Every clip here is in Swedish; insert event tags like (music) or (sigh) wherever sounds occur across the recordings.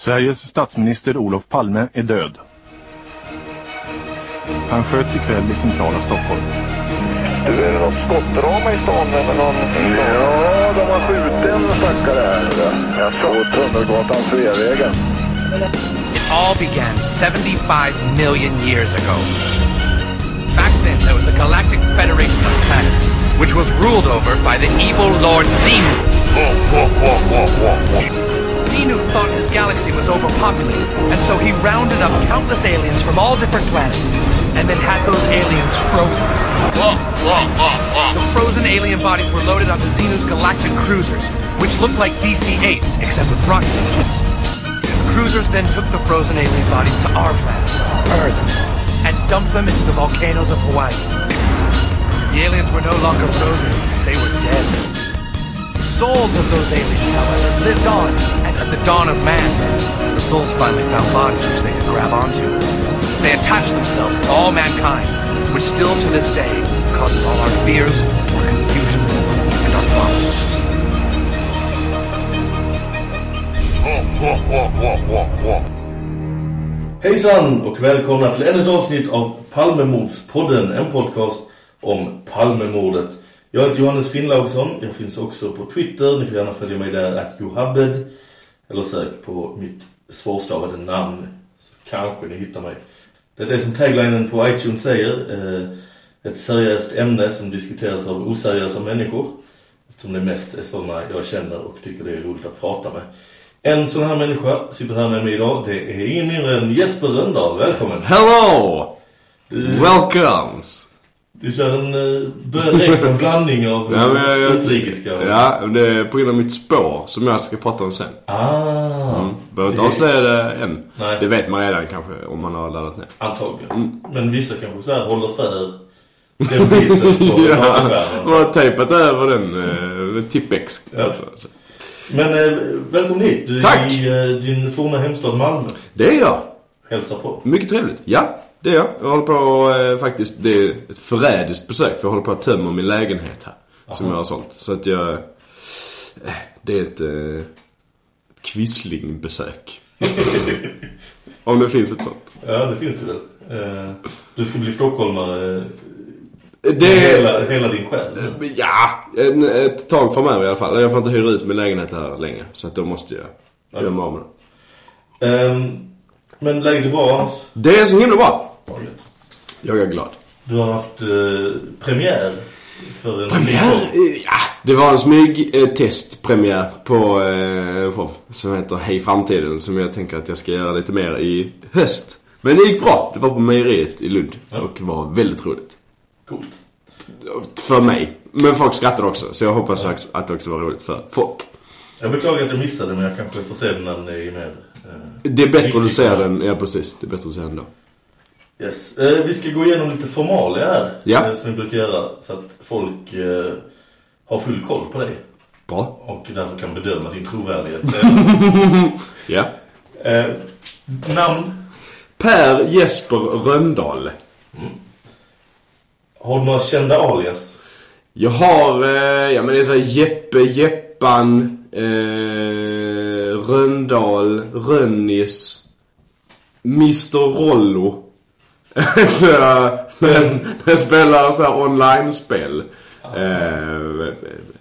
Sveriges statsminister Olof Palme är död. Han sköts ikväll i centrala Stockholm. Du, är det något skottdrama i stan eller någon? Ja, de har skjutit en stackare här. Jag såg Tunnelgatan, Sveavägen. It all began 75 million years ago. Back then, there was a galactic federation of planets, which was ruled over by the evil Lord Xenu. Xenu thought his galaxy was overpopulated, and so he rounded up countless aliens from all different planets, and then had those aliens frozen. The frozen alien bodies were loaded onto Xenu's galactic cruisers, which looked like DC-8s, except with rocket engines. The cruisers then took the frozen alien bodies to our planet, Earth, and dumped them into the volcanoes of Hawaii. The aliens were no longer frozen, they were dead. The Souls of those aliens, however, lived on, at the dawn of man, the souls finally found bodies which they could grab onto. They attached themselves to all mankind, which still to this day causes all our fears, our confusions, and our problems. Hejsan och välkomna till ännu ett avsnitt av Palmemordspodden, en podcast om Palmemordet. Jag heter Johannes Finnlaugsson, jag finns också på Twitter, ni får gärna följa mig där, att Johabed, eller sök på mitt svårstavade namn, så kanske ni hittar mig. Det är det som taglinen på iTunes säger, eh, ett seriöst ämne som diskuteras av oseriösa människor, eftersom det mest är sådana jag känner och tycker det är roligt att prata med. En sån här människa sitter här med mig idag. Det är ingen mindre än Jesper Röndahl. Välkommen. Hello! Du, Welcomes! Du kör en en blandning av Ja, men jag- utrikiska. och- Ja, det är på grund av mitt spår som jag ska prata om sen. Ah, Mm. Behöver inte Det- avslöja det än. Nej. Det vet man redan kanske om man har laddat ner. antagligen. Mm. Men vissa kanske så här håller för den bilden på (laughs) ja, och har tejpat över den med Tippex Ja. också. Så. Men uh, välkommen hit. Du är Tack. i uh, din forna hemstad Malmö. Det är jag. Hälsa på. Mycket trevligt. Ja, det är jag. Jag håller på eh, faktiskt, det är ett förrädiskt besök. För jag håller på att tömma min lägenhet här. Som jag har sålt. Så att jag... eh, Det är ett, eh, ett quislingbesök. (laughs) Om det finns ett sånt. Ja, det finns det väl. Uh, du ska bli stockholmare uh, Det hela, hela din själ. Ja, en, ett tag framöver i alla fall. Jag får inte hyra ut min lägenhet här längre. Så att då måste jag Ja. göra mig av med den. Ehm, men läget är bra annars? Det är så himla bra. Ja, gött. Jag är glad. Du har haft eh, premiär för en Premiär? Ja, det var en smyg eh, testpremiär på eh, show som heter Hej Framtiden. Som jag tänker att jag ska göra lite mer i höst. Men det gick bra. Det var på mejeriet i Lund. Ja. Och var väldigt roligt. Coolt. För mig. Men folk skrattade också. Så jag hoppas att det också var roligt för folk. Jag beklagar att jag missade men jag kanske får se den när den är med. Eh, Det är bättre att du ser den. Ja, precis. Det är bättre att se den då. Yes. Eh, vi ska gå igenom lite formalia här. Ja. eh, som vi brukar göra. Så att folk eh, har full koll på dig. Bra. Och därför kan bedöma din trovärdighet. (laughs) Ja. eh, namn? Per Jesper Röndahl. Har du några kända alias? Jag har, eh, ja men det är så här Jeppe, Jeppan, eh, Röndahl, Rönnis, Mr Rollo. Men jag spelar så här online-spel. Eh,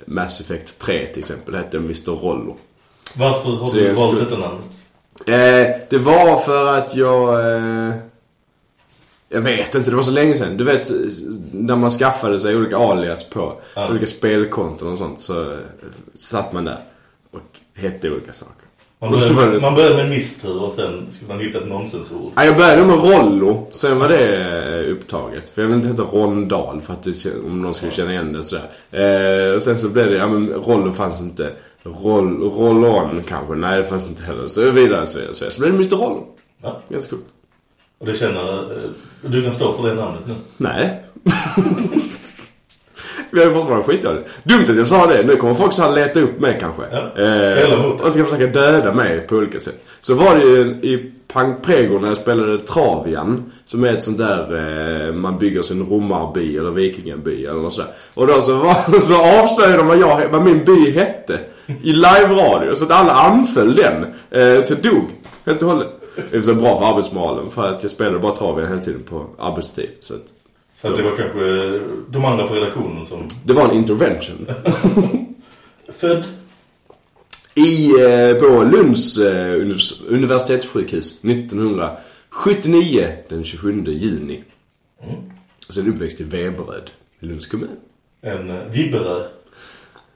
Mass Effect 3 till exempel hette Mr Rollo. Varför har Så du valt skulle- detta namnet? Eh, det var för att jag... Eh, jag vet inte, det var så länge sedan. Du vet, när man skaffade sig olika alias på Ja. olika spelkonton och sånt så satt man där och hette olika saker. Man så- man börjar med Mr och sen ska man hitta ett nonsensord. Ja, jag började med Rollo, sen var det eh, upptaget. För jag vill inte heta Rondal för att det, om någon skulle känna igen det sådär. Eh, och sen så blev det, ja men Rollo fanns inte. Roll, Roll-on kanske, nej det fanns inte heller. Så vidare så vidare så, vidare. så blev det Mr Rollo. Ja. Ganska coolt. Och det känner... eh, Du kan stå för det namnet nu. Nej. (laughs) Vi har ju fortfarande skitdåligt. Dumt att jag sa det. Nu kommer folk så här leta upp mig kanske. Ja, det. och ska försöka döda mig på olika sätt. Så var det ju i Pang Prego när jag spelade Travian. Som är ett sånt där, eh, man bygger sin romarby eller vikingaby eller något sådär. Och då så, var, (laughs) så avslöjade de vad, jag, vad min by hette. I live-radio. Så att alla anföll den. Eh, så jag dog. Helt och hållet. Det är så bra för arbetsmoralen. För att jag spelade bara Travian hela tiden på arbetstid. Så att Så det var kanske de andra på redaktionen som... det var en intervention. (laughs) Född? I, eh, på Lunds eh, univers- universitetssjukhus 1979 den 27 juni. Och sen uppväxt i Veberöd Lunds kommun. En uh, vibberö.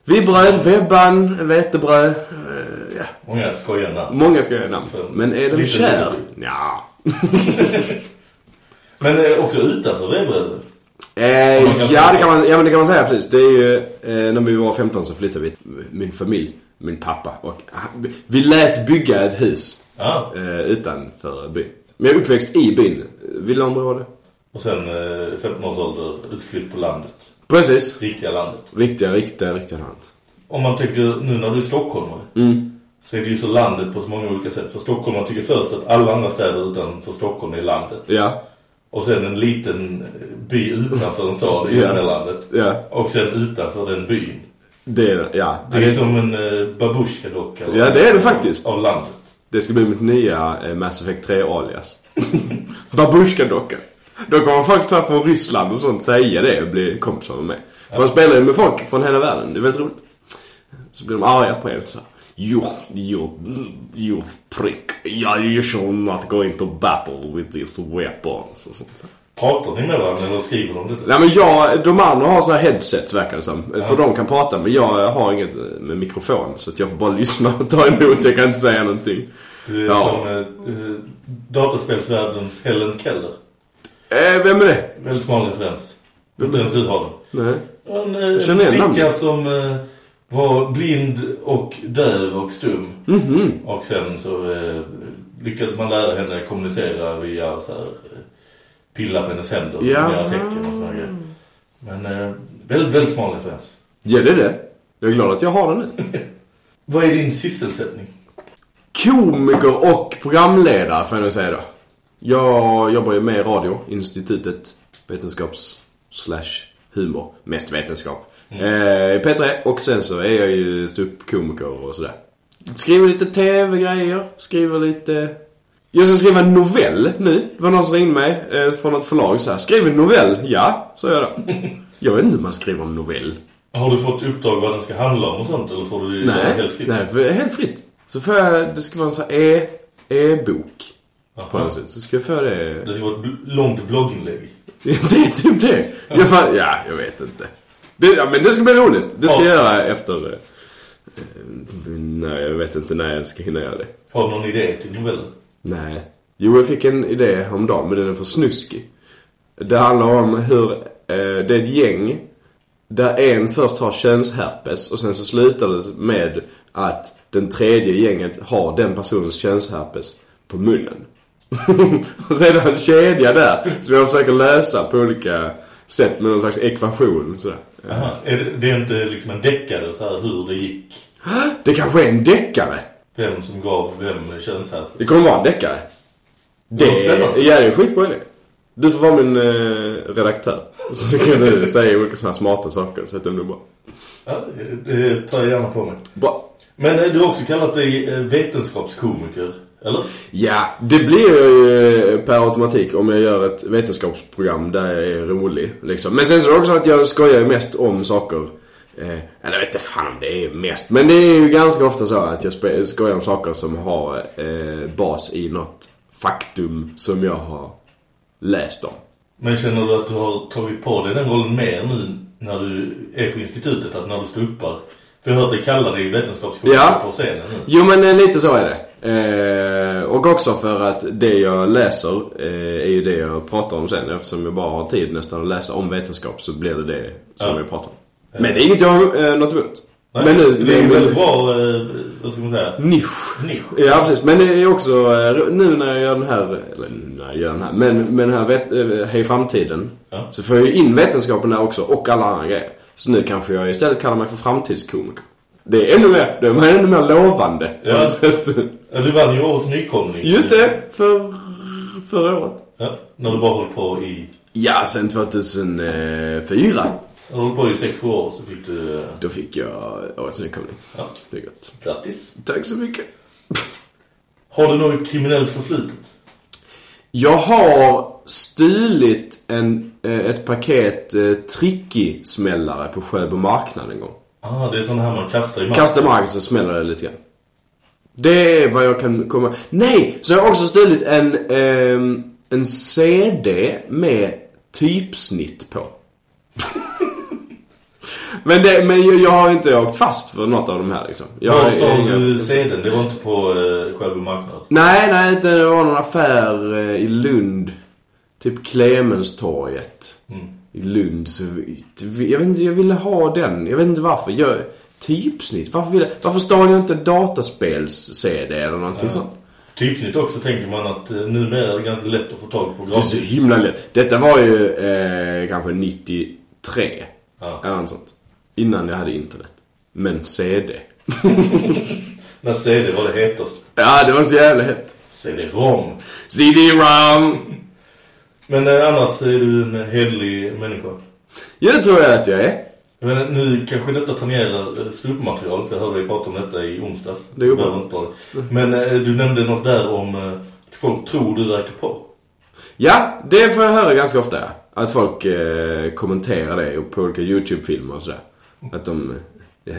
Vibröd, Vebban, vetebröd. Eh, ja, Många skojar namn. många ska jag namn. Men är den kär? Ja. (laughs) (laughs) Men eh, också utanför vibberödet. Eh, ja, det kan man, ja, men det kan man säga precis. Det är ju, eh, när vi var 15 så flyttade vi, min familj, min pappa och vi lät bygga ett hus Ja. eh, utanför byn. Men jag är uppväxt i byn, villaområde. Och sen eh, 15 års ålder utflytt på landet. Precis. Riktiga landet. Riktiga, riktiga, riktiga land. Om man tänker nu när du är stockholmare. Mm. Så är det ju så landet på så många olika sätt. För stockholmare tycker först att alla andra städer utanför Stockholm är landet. Ja. Och sen en liten by utanför en stad i Ja. det landet. Ja. Och sen utanför den byn. Det är ja. Det är som en eh, babusjka-docka. Ja, det är det faktiskt. Av landet. Det ska bli mitt nya eh, Mass Effect 3-alias. (laughs) Babushka-docka. Då kommer folk så här från Ryssland och sånt säga det och bli kompisar med mig. För man spelar ju med folk från hela världen. Det är väldigt roligt. Så blir de arga på en så här. You, you, you prick. Yeah, you shall not go into battle with these weapons och sånt. Pratar ni med varandra eller skriver de det? Nej men jag, de andra har så här headsets verkar det som. För de kan prata men jag har inget med mikrofon. Så att jag får bara (laughs) lyssna och ta emot. Jag kan inte säga någonting. Du är Ja. som eh, eh, dataspelsvärldens Helen Keller. Eh, vem är det? Väldigt smal referens. Inte ens du har den. Nej. En eh, flicka som eh, var blind och döv och stum. Mhm. Och sen så eh, lyckades man lära henne kommunicera via så här, eh, pilla på hennes händer och Ja. göra tecken och här grejer. Men eh, väldigt, väldigt smal referens. Ja, det är det. Jag är glad att jag har den nu. (laughs) Vad är din sysselsättning? Komiker och programledare får jag nog säga då. Jag jobbar ju med radio, institutet, vetenskaps slash humor. Mest vetenskap. Eh, i P3 och sen så är jag ju ståuppkomiker och sådär. Skriver lite tv-grejer, skriver lite... Jag ska skriva en novell nu. Det var någon som ringde mig eh, från ett förlag så här. Skriv en novell? Ja, sa jag då. Jag vet inte hur man skriver en novell. Har du fått uppdrag vad den ska handla om och sånt? Eller får du Nej, helt fritt? nej, helt fritt. Så får jag, det ska vara en sån här e, e-bok. På Jaha. något sätt. Så ska jag få det. Det ska vara ett långt blogginlägg. (laughs) det är typ det. Jag får, ja, jag vet inte. Det, ja, men det ska bli roligt. Det ska Ja. jag göra efter... eh, nej, jag vet inte när jag ska hinna göra det. Har du någon idé till novellen? Nej. Jo, jag fick en idé om dagen, men den är för snuskig. Det handlar om hur eh, det är ett gäng där en först har könsherpes och sen så slutar det med att den tredje gänget har den personens könsherpes på munnen. (laughs) och är det en kedja där som jag försöker lösa på olika sätt med någon slags ekvation sådär. Aha. Är det, det är inte liksom en deckare så här hur det gick? Det kanske är en deckare. Vem som gav vem könsherpes? Det kommer vara en deckare. Det Det, spännande. ja, det är skitbra idé. Du får vara min eh, redaktör. Så kan du säga olika sådana smarta saker så att det blir bra. Ja, det tar jag gärna på mig. Bra. Men eh, du har också kallat dig eh, vetenskapskomiker, eller? Ja, det blir ju per automatik om jag gör ett vetenskapsprogram där jag är rolig. Liksom. Men sen så är det också att jag skojar mest om saker. Eh, eller jag vet inte fan om det är mest. Men det är ju ganska ofta så att jag skojar om saker som har eh, bas i något faktum som jag har läst om. Men känner du att du har tagit på dig den rollen mer nu när du är på institutet? Att när du ståuppar? För jag har hört dig kalla dig vetenskapskomiker Ja. på scenen nu. Jo men eh, lite så är det. Eh, och också för att det jag läser eh, är ju det jag pratar om sen. Eftersom jag bara har tid nästan att läsa om vetenskap så blir det det som Ja. jag pratar om. Men det är inget jag har eh, något emot. Nej, men nu... det är en väldigt bra, eh, vad ska man säga, Nisch. nisch. Ja precis, men det är också eh, nu när jag gör den här, eller när jag gör den här, men med den här vet, eh, Hej Framtiden. Ja. Så får jag ju in vetenskapen där också och alla andra grejer. Så nu kanske jag istället kallar mig för framtidskomiker. Det är ännu mer, det är ännu mer lovande. på Ja. något sätt. Ja, du vann ju årets nykomling. Just det, för förra året. Ja, när du bara höll på i... Ja, sen 2004. När du höll på i 6-7 år så fick du... eh, Då fick jag årets nykomling. Ja, Det är gott. grattis. Tack så mycket. Har du något kriminellt förflutet? Jag har stulit en, eh, ett paket eh, tricky-smällare på Sjöbo marknad en gång. Ah, det är sån här man kastar i marken. Kastar marken så smäller det lite grann. Det är vad jag kan komma... Nej! Så jag har också stulit en, ehm, en CD med typsnitt på. (laughs) men det, men jag, jag har inte åkt fast för något av de här liksom. Jag Var inga- du sedeln? Det var inte på uh, Sjöbo marknad? Nej, nej, inte. det var någon affär eh, i Lund. Typ Clemenstorget. I Lund. Så, jag vet inte, jag ville ha den. Jag vet inte varför. Jag, typsnitt. Varför, ville, varför stal jag inte dataspels-CD eller någonting sånt? Typsnitt också tänker man att uh, numera är det ganska lätt att få tag på Det är gratis. så himla lätt. Detta var ju eh, kanske 93. Ja. Eller något sånt. Innan jag hade internet. Men CD. (laughs) När CD var det hetaste. Ja, det var så jävla hett. CD-ROM. CD-ROM! Men eh, annars är du en hederlig människa. Ja, det tror jag att jag är. Menar, nu kanske detta tangerar eh, slutmaterial, för jag hörde dig prata om detta i onsdags. Det det. Men eh, du nämnde något där om att folk tror du röker på. Ja, det får jag höra ganska ofta. Att folk eh, kommenterar det på olika YouTube-filmer och sådär. Att de,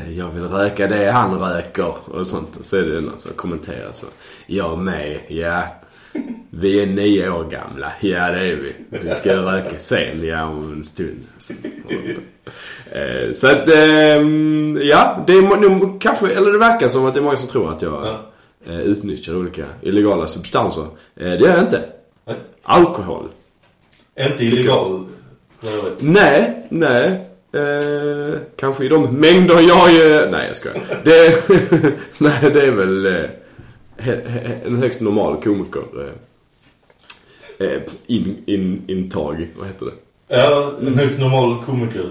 jag vill röka det han röker och sånt. Så är det någon som kommenterar så. Jag med, ja. Vi är nio år gamla. Ja, det är vi. Vi ska röka sen, ja, om en stund. Så, eh, så att, ehm, ja, det är nog kanske, eller det verkar som att det är många som tror att jag Ja. eh, utnyttjar olika illegala substanser. Eh, det gör jag inte. Nej. Alkohol. Inte illegal. Nej, nej. Eh, kanske i de mängder jag. Nej, jag skojar. Det, (laughs) nej, det är väl en högst normal komiker. Eh, eh, in, in, intag, vad heter det? Ja, en högst normal komiker.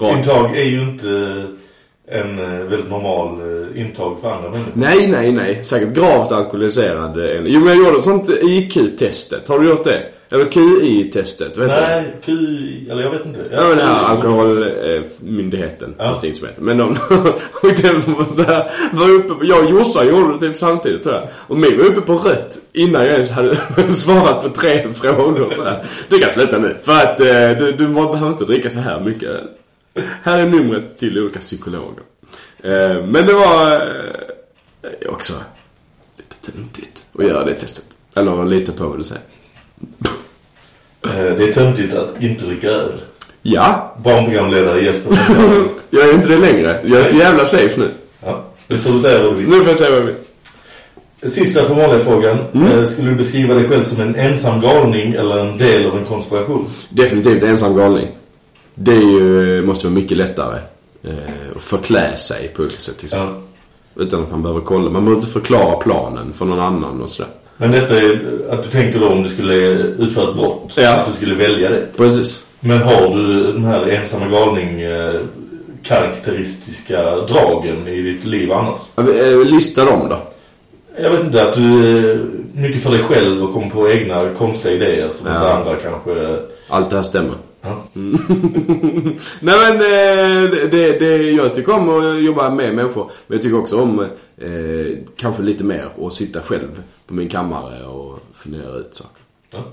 Eh, intag är ju inte en eh, väldigt normal eh, intag för andra människor. Nej, nej, nej. Säkert gravt alkoholiserad. eh, Jo, men jag gjorde sånt IQ-testet. Har du gjort det? Eller QI-testet, det? Nej, Q... Eller jag vet inte. Ja men den här alkoholmyndigheten, Ja. det heter. Men de, (laughs) och den var så här, var uppe på, jag och Jossan gjorde det typ samtidigt tror jag. Och mig var uppe på rött innan jag ens hade (laughs) svarat på tre (laughs) frågor så här. Du kan sluta nu, för att du, du behöver inte dricka så här mycket. Här är numret till olika psykologer. Eh, men det var eh, också lite töntigt att göra det testet. Eller lite på vad du säger. Eh, det är töntigt att inte dricka öl. Ja, Barnprogramledare Jesper. (laughs) jag är inte det längre. Jag är så jävla safe nu. ja, nu får du säga vad du vill. Nu får jag säga vad jag vill. Sista formella frågan. Mm. Skulle du beskriva dig själv som en ensam galning eller en del av en konspiration? Definitivt ensam galning. Det är ju, måste vara mycket lättare eh, att förklä sig på olika sätt. Liksom. Ja. Utan att man behöver kolla. Man behöver inte förklara planen för någon annan och sådär. Men detta är att du tänker då om du skulle utföra ett brott. Ja. Att du skulle välja det. Precis. Men har du den här ensamma galning eh, karaktäristiska dragen i ditt liv annars? Eh, Lista dem då. Jag vet inte, att du mycket för dig själv och kommer på egna konstiga idéer som Ja. inte andra kanske... Allt det här stämmer. Ja. (laughs) Nej men eh, det, det, jag tycker om att jobba med människor. Men jag tycker också om eh, kanske lite mer att sitta själv på min kammare och fundera ut saker. Ja.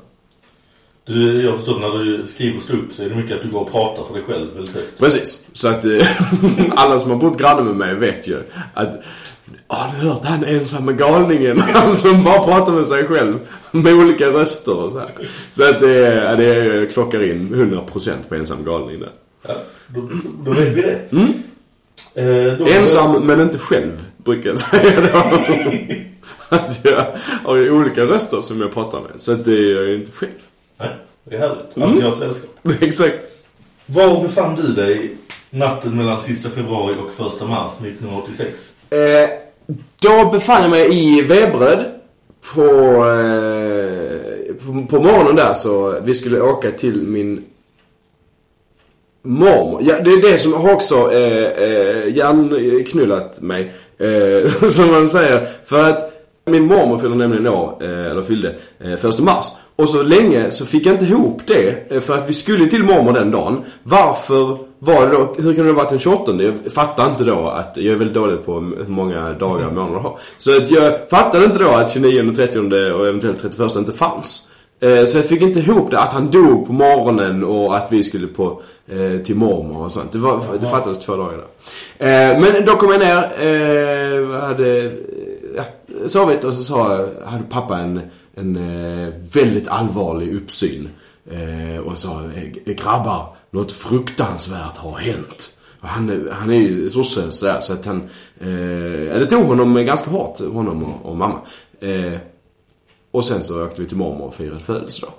Du, jag förstår när du skriver upp så är det mycket att du går och pratar för dig själv väldigt högt. Precis. Så att eh, (laughs) alla som har bott granne med mig vet ju att Ja, har du hört han ensamma galningen? (laughs) Han som bara pratar med sig själv. Med olika röster och så här. Så att det, ja, det klockar in 100% på ensam galning där. Ja, då, då vet vi det. Eh, då- Ensam men inte själv, brukar jag säga då. (laughs) Att jag har ju olika röster som jag pratar med. Så att det är jag inte själv. Nej, det är härligt. Alltid ha ett sällskap. (laughs) Exakt. Var befann du dig natten mellan sista februari och första mars 1986? Eh, då befann jag mig i Veberöd på, eh, på, på morgonen där så vi skulle åka till min Mormor. Ja, det är det som har också eh, eh, hjärnknullat mig. Eh, (laughs) som man säger. För att min mormor fyller nämligen år, eh, eller fyllde, eh, första mars. Och så länge så fick jag inte ihop det. eh, För att vi skulle till mormor den dagen. Varför var det då, hur kunde det varit den 28? Jag fattar inte då att, jag är väldigt dålig på hur många dagar månader har. Så att jag fattade inte då att 29, 30 och eventuellt 31 inte fanns. Så jag fick inte ihop det, att han dog på morgonen och att vi skulle på, eh, till mormor och sånt. Det, var, det fattades två dagar där. Eh, men då kom jag ner, eh, hade ja, sovit och så sa, hade pappa en, en eh, väldigt allvarlig uppsyn. Eh, och sa, eh, grabbar, något fruktansvärt har hänt. Han, han är ju sosse så, här, så att han, eh, det tog honom ganska hårt, honom och, och mamma. Eh, och sen så åkte vi till mormor och firade födelsedag.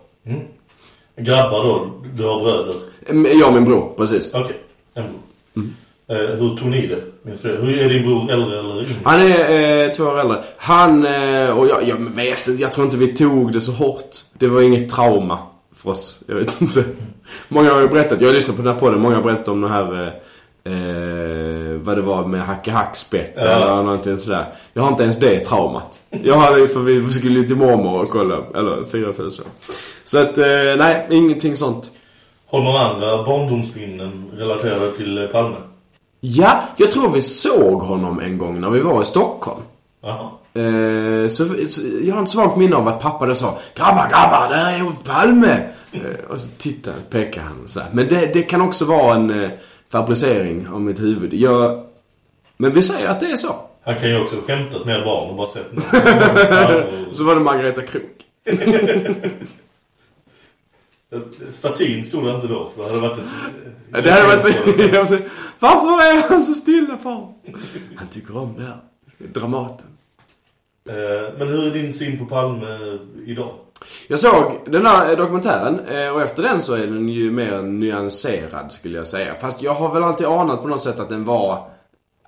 Grabbar då, du har bröder. Jag och min bror, precis. Okej, bror. Mm. Eh, hur tog ni det? Minns du det? Hur är din bror äldre eller yngre? Han är eh, två år äldre. Han eh, och jag, jag vet inte, jag tror inte vi tog det så hårt. Det var inget trauma för oss. Jag vet inte. Många har ju berättat, jag har lyssnat på den här podden, många har berättat om det här eh, eh, vad det var med hacke hackspett Ja. eller någonting sådär. Jag har inte ens det traumat. Jag hade ju för vi skulle till mormor och kolla, eller fira födelsedag. Så att, eh, nej, ingenting sånt. Har du några andra barndomsminnen relaterade till eh, Palme? Ja, jag tror vi såg honom en gång när vi var i Stockholm. Jaha. Eh, så, så jag har ett svagt minne av att pappa då sa Grabbar, grabbar, där är Olof Palme! Eh, och så tittade, pekade han så här. Men det, det kan också vara en eh, fabricering av mitt huvud. Jag, men vi säger att det är så. Han kan ju också ha skämtat med barn och bara sett någon. (laughs) (laughs) Så var det Margareta Krok. (laughs) Statyn stod där inte då, för det hade varit ett... Det hade varit så, (laughs) Varför är han så stilla far? Han tycker om det här. Dramaten. Eh, Men hur är din syn på Palme idag? Jag såg den här eh, dokumentären eh, och efter den så är den ju mer nyanserad skulle jag säga. Fast jag har väl alltid anat på något sätt att den var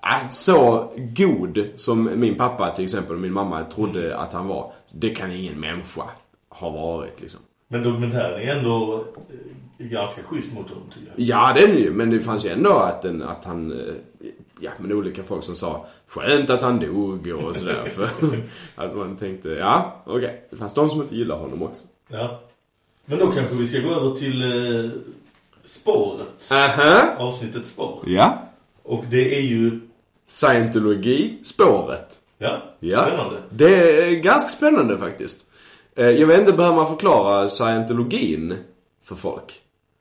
äh, så god som min pappa till exempel och min mamma trodde att han var. Det kan ingen människa ha varit liksom. Men dokumentären är ändå eh, ganska schysst mot honom tycker jag. Ja, den är ju, men det fanns ju ändå att, den, att han, eh, ja men olika folk som sa skönt att han dog och sådär. (laughs) för att man tänkte, ja okej. Det fanns de som inte gillar honom också. Ja. Men då kanske vi ska gå över till eh, spåret. Aha. Avsnittet spår. Ja. Och det är ju... Scientologi, spåret. Ja, Ja. spännande. Det är ganska spännande faktiskt. Eh, Jag vet inte, behöver man förklara scientologin för folk?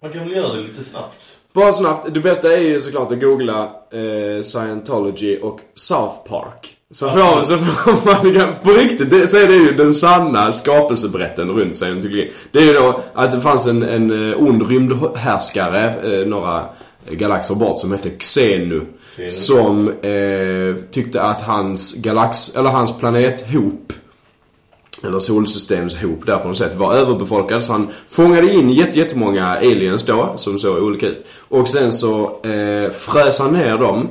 Man kan väl göra det lite snabbt. Bara snabbt, det bästa är ju såklart att googla eh, Scientology och South Park. Så får, så får man, kan- på riktigt, det, så är det ju den sanna skapelseberättelsen runt scientologin. Det är ju då att det fanns en, en eh, ond rymdhärskare, eh, några galaxer bort, som hette Xenu. Xenu. Som eh, tyckte att hans galax, eller hans planethop eller solsystemshop där på något sätt var överbefolkad så han fångade in jätte- jättemånga aliens då som såg olika ut. Och sen så eh, frös han ner dem,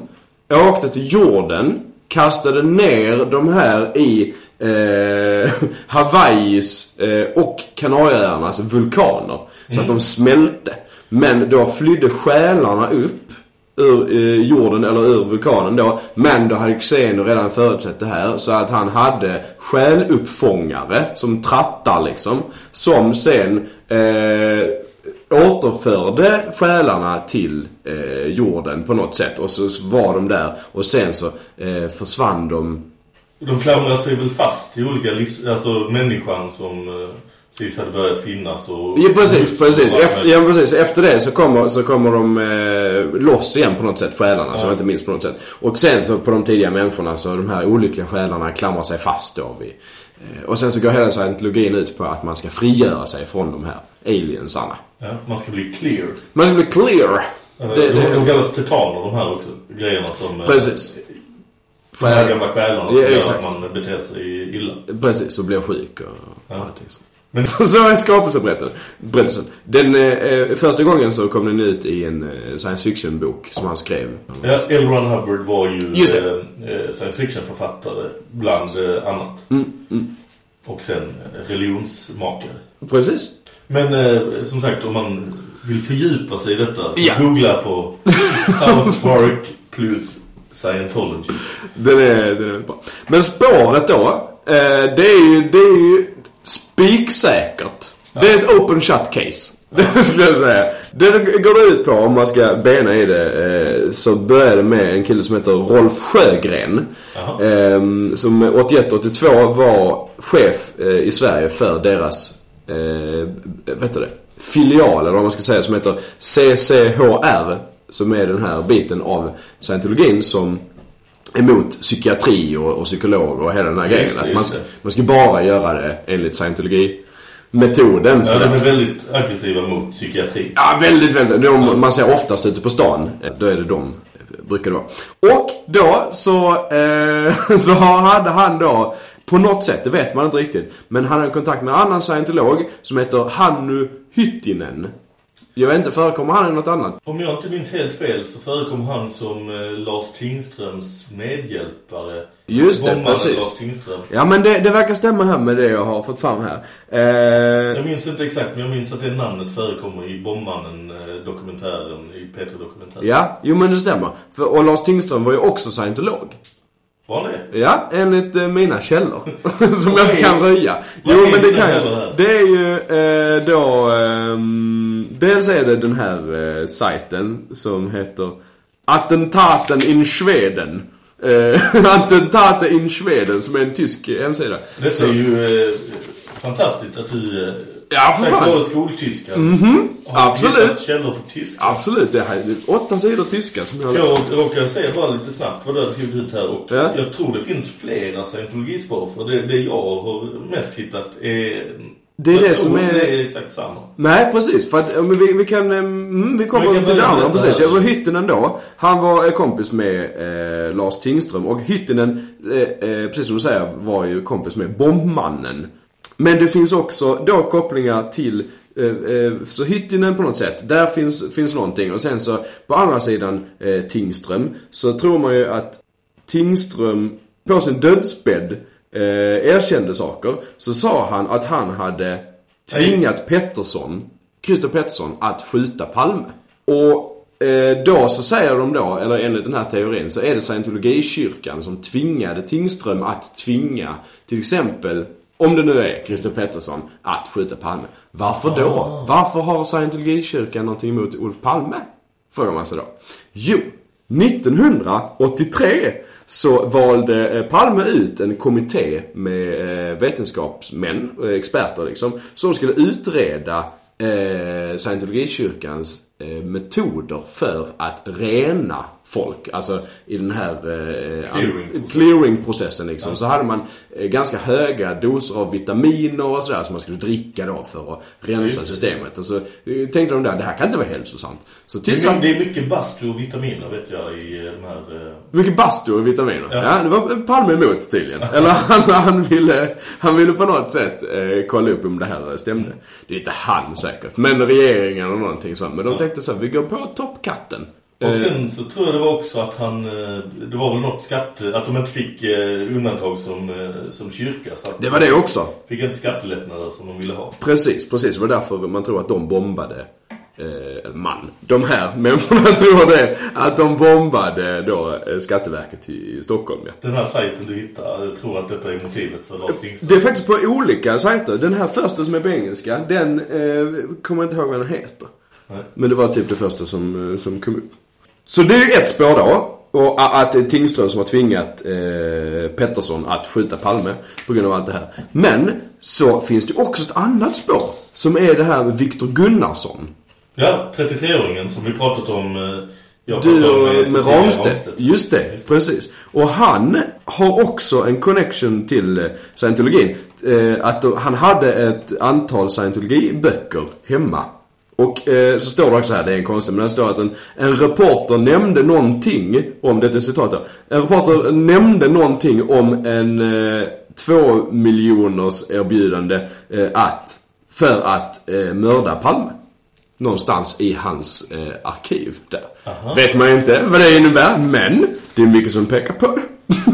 åkte till jorden, kastade ner de här i eh, (laughs) Hawaiis eh, och Kanarieöarnas vulkaner så att de smälte. Men då flydde själarna upp ur eh, jorden eller ur vulkanen då. Men då hade Xeno redan förutsett det här så att han hade själuppfångare som trattar liksom. Som sen eh, återförde själarna till eh, jorden på något sätt. Och så var de där och sen så eh, försvann de De klamrar sig väl fast i olika livs... Alltså människan som eh, precis hade börjat finnas och... Ja precis, precis. Efter, ja, precis. Efter det så kommer, så kommer de eh, loss igen på något sätt, själarna, som jag inte minns på något sätt. Och sen så på de tidiga människorna så de här olyckliga själarna klamrar sig fast då vid... Eh, och sen så går hela scientologin ut på att man ska frigöra sig från de här aliensarna. Ja, man ska bli clear. Man ska bli clear. Det, Det, de, de det, kallas titaner de här också. Grejerna som... eh, Precis. De här gamla själarna Ja, som gör exakt. att man beter sig illa. Precis, och blir sjuk och Ja. allting så. Men Så är skapelseberättelsen. Den, eh, första gången så kom den ut i en eh, science fiction bok som han skrev. ja, L. Ron Hubbard var ju eh, eh, science fiction-författare bland eh, annat. Mm, mm. Och sen eh, religionsmakare. Precis. Men eh, som sagt, om man vill fördjupa sig i detta så Ja. googla på (laughs) South Park plus Scientology. Den är, den är bra. Men spåret då, eh, det är ju, det är ju spiksäkert. Det är ett open shut case. (laughs) Det skulle jag säga. Det går ut på, om man ska bena i det, eh, så började det med en kille som heter Rolf Sjögren. Jaha. Eh, som 81-82 var chef eh, i Sverige för deras, eh, vad heter det? Filial, eller vad man ska säga, som heter CCHR. Som är den här biten av scientologin som emot psykiatri och, och psykologer och hela den här grejen. Just det, Att man, det. man ska bara göra det enligt scientologi-metoden. Ja, så de är väldigt aggressiva mot psykiatri. Ja, väldigt, väldigt. De, man ser oftast ute på stan. Då är det de, brukar det vara. Och då så, eh, (laughs) så hade han då, på något sätt, det vet man inte riktigt, men han hade kontakt med en annan scientolog som heter Hannu Hyttinen. Jag vet inte, förekommer han i något annat? Om jag inte minns helt fel så förekom han som eh, Lars Tingströms medhjälpare. Just det, precis. Ja men det, det verkar stämma här med det jag har fått fram här. Eh, Jag minns inte exakt men jag minns att det namnet förekommer i Bombmannen-dokumentären, i P3-dokumentären. ja, jo men det stämmer. För, och Lars Tingström var ju också scientolog. Var det? Ja, enligt eh, mina källor. (laughs) som jag inte kan röja. Jo men det kan jag. Det är ju eh, då... ehm, dels är det den här eh, sajten som heter Attentaten in Sweden. Eh, (laughs) Attentaten in Sweden som är en tysk eh, hemsida. Det är ju eh, fantastiskt att du eh, Ja, för fan. var skoltyska. Mhm. Absolut. källor på tyska. Absolut, det här är åtta sidor tyska som jag har läst. Jag råkar säga bara lite snabbt vad du har skrivit ut här och Ja. jag tror det finns flera scientologispår för det, det jag har mest hittat är... Det är det som är- det är exakt samma. Nej, precis. För att, vi, vi kan, mm, vi kommer Vi till det andra. Precis. Alltså Hyttinen då, han var kompis med eh, Lars Tingström. Och Hyttinen, eh, eh, precis som du säger, var ju kompis med Bombmannen. Men det finns också då kopplingar till eh, eh, så Hyttinen på något sätt, där finns, finns någonting. Och sen så på andra sidan eh, Tingström så tror man ju att Tingström på sin dödsbädd eh, erkände saker. Så sa han att han hade tvingat Pettersson, Christer Pettersson, att skjuta Palme. Och eh, då så säger de då, eller enligt den här teorin, så är det scientologikyrkan som tvingade Tingström att tvinga, till exempel, om det nu är Christer Pettersson, att skjuta Palme. Varför då? Varför har scientologikyrkan någonting emot Olof Palme? Frågar man sig då. Jo, 1983 så valde eh, Palme ut en kommitté med eh, vetenskapsmän, eh, experter liksom, som skulle utreda eh, scientologikyrkans eh, metoder för att rena folk. Alltså i den här eh, Clearing-processen. liksom. Så hade man eh, ganska höga doser av vitaminer och sådär som man skulle dricka då för att rensa Just systemet. Och så eh, tänkte de där, det här kan inte vara hälsosamt. Så tillsatte det är mycket bastu och vitaminer vet jag i eh, de här... eh, mycket bastu och vitaminer. Ja. Ja. det var Palme emot tydligen. (laughs) Eller han, han, ville, han ville på något sätt eh, kolla upp om det här stämde. Det är inte han säkert, men regeringen och någonting sånt. Men de tänkte så här, vi går på toppkatten. Och Eh, sen så tror jag det var också att han, eh, det var väl något skatte, att de inte fick eh, undantag som, som kyrka. Så det var det också. Fick inte skattelättnader som de ville ha. Precis, precis. Det var därför man tror att de bombade Eh, man. De här människorna (laughs) tror det. Att de bombade då Skatteverket i, Stockholm ja. Den här sajten du hittar, jag tror att detta är motivet för Lars Tingström. Det är faktiskt på olika sajter. Den här första som är på engelska, den eh, kommer jag inte ihåg vad den heter. Nej. Men det var typ det första som, som kom upp. Så det är ju ett spår då. Och att det är Tingström som har tvingat eh, Pettersson att skjuta Palme på grund av allt det här. Men så finns det också ett annat spår. Som är det här med Viktor Gunnarsson. Ja, 33-åringen som vi pratat om. eh, Du om med Cecilia Ramstedt. Just det, precis. Och han har också en connection till eh, scientologin. Eh, att han hade ett antal scientologiböcker hemma. Och eh, så står det också här, det är en konstig, men det står att en, en reporter nämnde någonting om, detta är citat här. En reporter nämnde någonting om en eh, två miljoners erbjudande eh, att, för att eh, mörda Palme. Någonstans i hans eh, arkiv där. Vet man inte vad det innebär, men det är mycket som pekar på det. (laughs)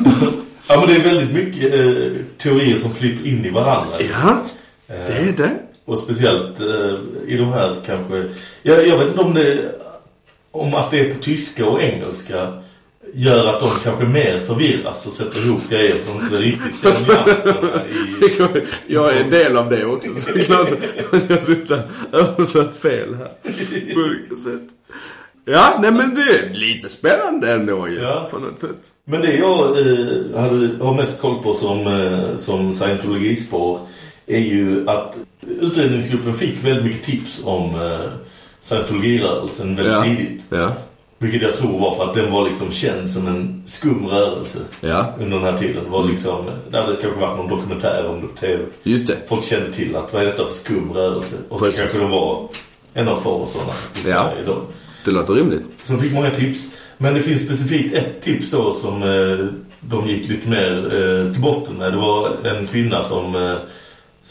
Ja, men det är väldigt mycket eh, teorier som flyter in i varandra. Ja, det är det. Och speciellt eh, i de här kanske... Jag, jag vet inte om det... Om att det är på tyska och engelska gör att de kanske mer förvirras och sätter ihop grejer för de inte riktigt (laughs) nyanserna i... Jag är en del av det också såklart. Att jag sitter översatt fel här. På olika sätt. Ja, nej men det är lite spännande ändå ju. Ja. På något sätt. Men det jag eh, hade, har mest koll på som, eh, som scientologispår är ju att utredningsgruppen fick väldigt mycket tips om eh, scientologirörelsen väldigt Ja. tidigt. Ja. Vilket jag tror var för att den var liksom känd som en skum rörelse Ja. under den här tiden. Det var liksom, det hade kanske varit någon dokumentär om det på tv. Just det. Folk kände till att vad är detta för skum rörelse? Och så Precis. kanske det var en av få sådana i Ja. Sverige då. Det låter rimligt. Så de fick många tips. Men det finns specifikt ett tips då som eh, de gick lite mer eh, till botten med. Det var en kvinna som, eh,